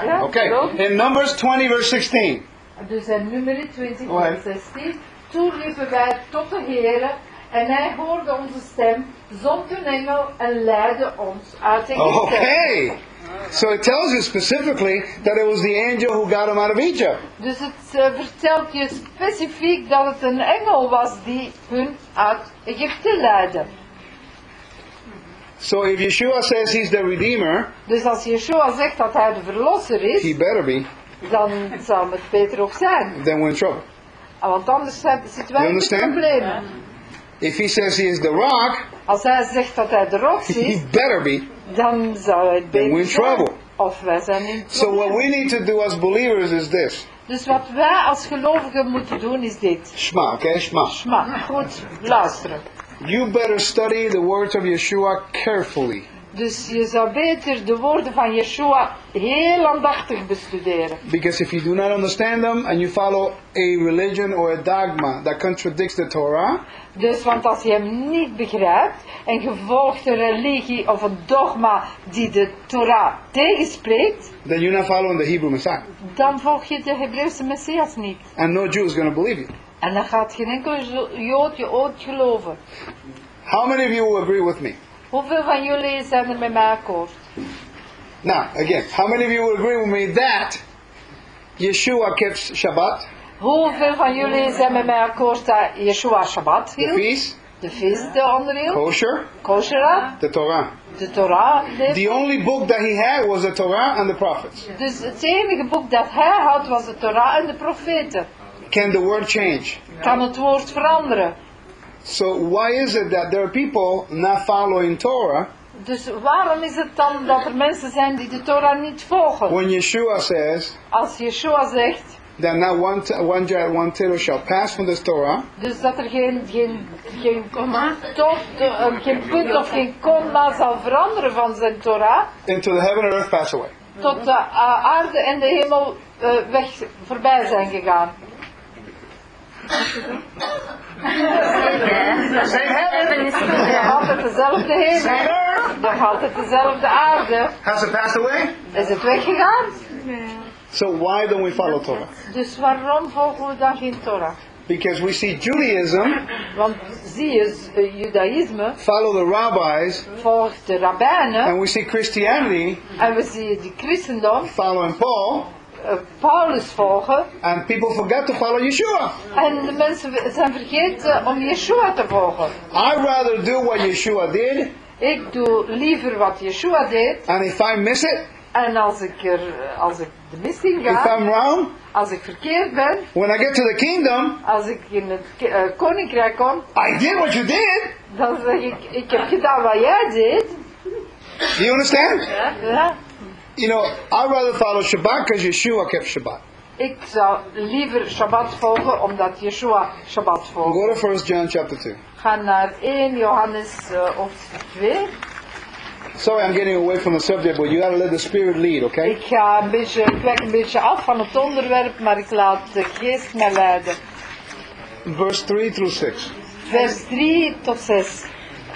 Ja, Okay. In Numbers 20, verse 16. Dus in nummer 20 Go ahead. vers 16. Toen riepen wij tot de Heere en hij hoorde onze stem, zond een engel en leidde ons uit Egypte. Okay. So it tells you specifically that it was the angel who got him out of Egypt. Dus het eh, vertelt je specifiek dat het een engel was die hun uit Egypte leidde. So if Yeshua says he's the Redeemer, Dus als Yeshua zegt dat hij de verlosser is, he better be. dan zou het beter ook zijn. Then we're in trouble. Want anders zitten wij You in problemen. If he says he is the rock, Als hij zegt dat hij de rots is, he better be. Dan zou het beter in trouble. Of wij zijn in So what we need to do as believers is this. Dus wat wij als gelovigen moeten doen is dit. Shema, okay? Shema. Maar goed, luisteren. You better study the words of Yeshua carefully. Dus je zou beter de woorden van Yeshua heel aandachtig bestuderen. Because if you do not understand them and you follow a religion or a dogma that contradicts the Torah, Dus want als je hem niet begrijpt en je volgt een religie of een dogma die de Torah tegenspreekt, then you're not following the Hebrew Messiah. dan volg je de Hebreeuwse Messias niet. And no Jew is going to believe you. En dan gaat geen enkele Zo- Jood je ooit geloven. How many of you will agree with me? Hoeveel van jullie zijn er met mij akkoord? Now, again, how many of you will agree with me that Yeshua kept Shabbat, Hoeveel van jullie zijn met mij akkoord dat Yeshua Shabbat the hield? feast, De onderhield? kosher, Kosher, the Torah? de Torah. leefde. The only book that he had was the Torah and the prophets. Dus het enige boek dat hij had was de Torah en de profeten. Can the word change? Kan het woord veranderen? So why is it that there are people not following Torah Dus waarom is het dan dat er mensen zijn die de Torah niet volgen? when Yeshua says Als Yeshua zegt, that not one one jot, one tittle shall pass from this Torah dus dat er geen, geen, geen, tot, eh, geen punt of geen komma zal veranderen van zijn Torah, until the heaven and earth pass away? tot de eh, aarde en de hemel eh, weg voorbij zijn gegaan. Same heaven, Heaven is Nog dezelfde hemel, same earth. nog altijd dezelfde aarde. Has it passed away? Is het weggegaan? So why don't we follow Torah? Dus waarom volgen we dan geen Torah? Because we see Judaism Want zie je, eh, judaïsme follow the rabbis, volgt de rabbijnen and we see Christianity en we zien de christendom following Paul, Paulus volgen. and people forget to follow Yeshua. En de mensen zijn vergeten om Yeshua te volgen. I'd rather do what Yeshua did, Ik doe liever wat Yeshua deed. and if I miss it, En als ik, er, als ik de mist in if ga, I'm wrong, als ik verkeerd ben, when I get to the kingdom, als ik in het eh, koninkrijk kom, I did what you did. dan zeg ik, ik heb gedaan wat jij deed. You understand? Ja? You know, I'd rather follow Shabbat because Yeshua kept Shabbat. Ik zou liever Shabbat volgen, omdat Yeshua Shabbat volgt. Go to 1 John chapter 2. Ga naar 1 Johannes uh, hoofdstuk 2. Sorry, I'm getting away from the subject, but you got to let the Spirit lead, okay? Ik ga een beetje, ik een beetje af van het onderwerp, maar ik laat de geest mij leiden. Verse 3 through 6. Vers 3 tot 6.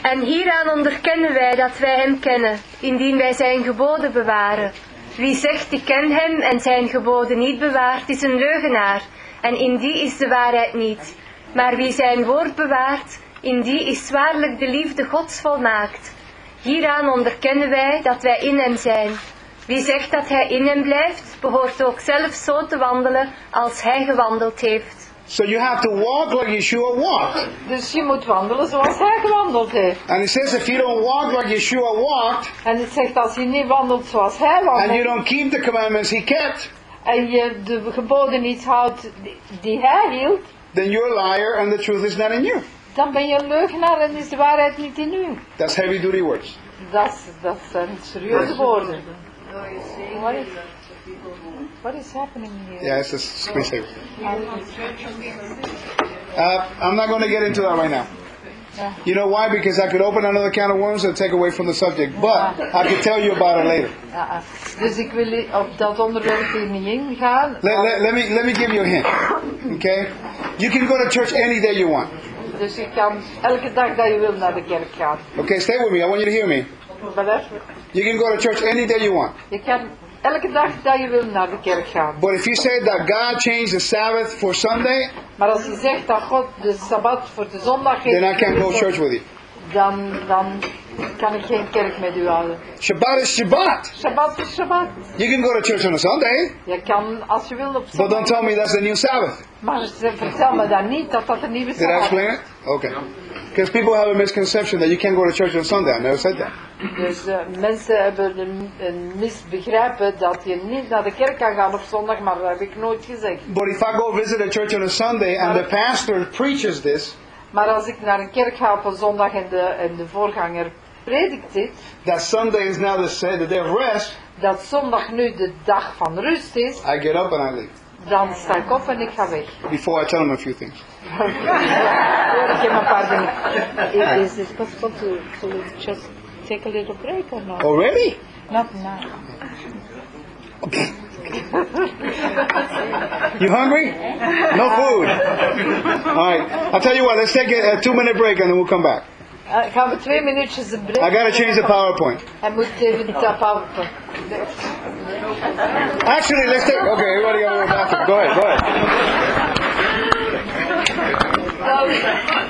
En hieraan onderkennen wij dat wij hem kennen, indien wij zijn geboden bewaren. Wie zegt ik ken hem en zijn geboden niet bewaart, is een leugenaar, en in die is de waarheid niet. Maar wie zijn woord bewaart, in die is zwaarlijk de liefde Gods volmaakt. Hieraan onderkennen wij dat wij in hem zijn. Wie zegt dat hij in hem blijft, behoort ook zelf zo te wandelen als hij gewandeld heeft. So you have to walk like Yeshua walked. Dus je moet wandelen zoals hij gewandeld heeft. And it says if you don't walk like Yeshua walked, En het zegt als je niet wandelt zoals hij and you don't keep the commandments he kept, en je de geboden niet houdt die- die hij hield, then you're a liar and the truth is not in you. dan ben je een leugenaar en is de waarheid niet in u. That's heavy duty words. Dat, is- dat zijn serieuze woorden. What is, what is happening here? Yeah, it's a screensaver. Uh, I'm not going to get into that right now. You know why? Because I could open another can of worms and take away from the subject. But I could tell you about it later. Ja. dus ik wil op dat onderwerp niet ingaan. Let me let me give you a hint. Okay? You can go to church any day you want. Dus je kan elke dag dat je wil naar de kerk gaan. Okay, stay with me. I want you to hear me. You can go to church any day you want. Je kan elke dag dat je wil naar de kerk gaan. But if you say that God changed the Sabbath for Sunday, Maar als je zegt dat God de Sabbat voor de zondag heeft, then I can't go to church with you. dan, dan kan ik geen kerk met u houden. Shabbat is Shabbat. Shabbat is Shabbat. You can go to church on a Sunday, Je kan als je wil op but zondag. don't tell me that's the new Sabbath. Maar vertel me dan niet dat dat een nieuwe Did I Sabbat explain is. it? Okay. Because people have a misconception that you can't go to church on Sunday. I never said that. Dus eh, mensen hebben een, een misbegrijpen dat je niet naar de kerk kan gaan op zondag, maar dat heb ik nooit gezegd. But if I go visit a church on a Sunday and the pastor preaches this, Maar als ik naar een kerk ga op een zondag en de, en de voorganger predikt dit, that Sunday is now the, the day of rest, dat zondag nu de dag van rust is, I get up and I leave. Dan sta ik op en ik ga weg. Before I tell him a few things. Ik heb een paar dingen. Is it possible to, to just take a little break or not? Already? Not now. Okay. You hungry? No food. All right. I'll tell you what. Let's take a, a two-minute break and then we'll come back. Uh, Gaan we break? I gotta change the PowerPoint. Hij moet change the PowerPoint. Actually, let's take. Okay, everybody go to the bathroom. Go ahead, go ahead.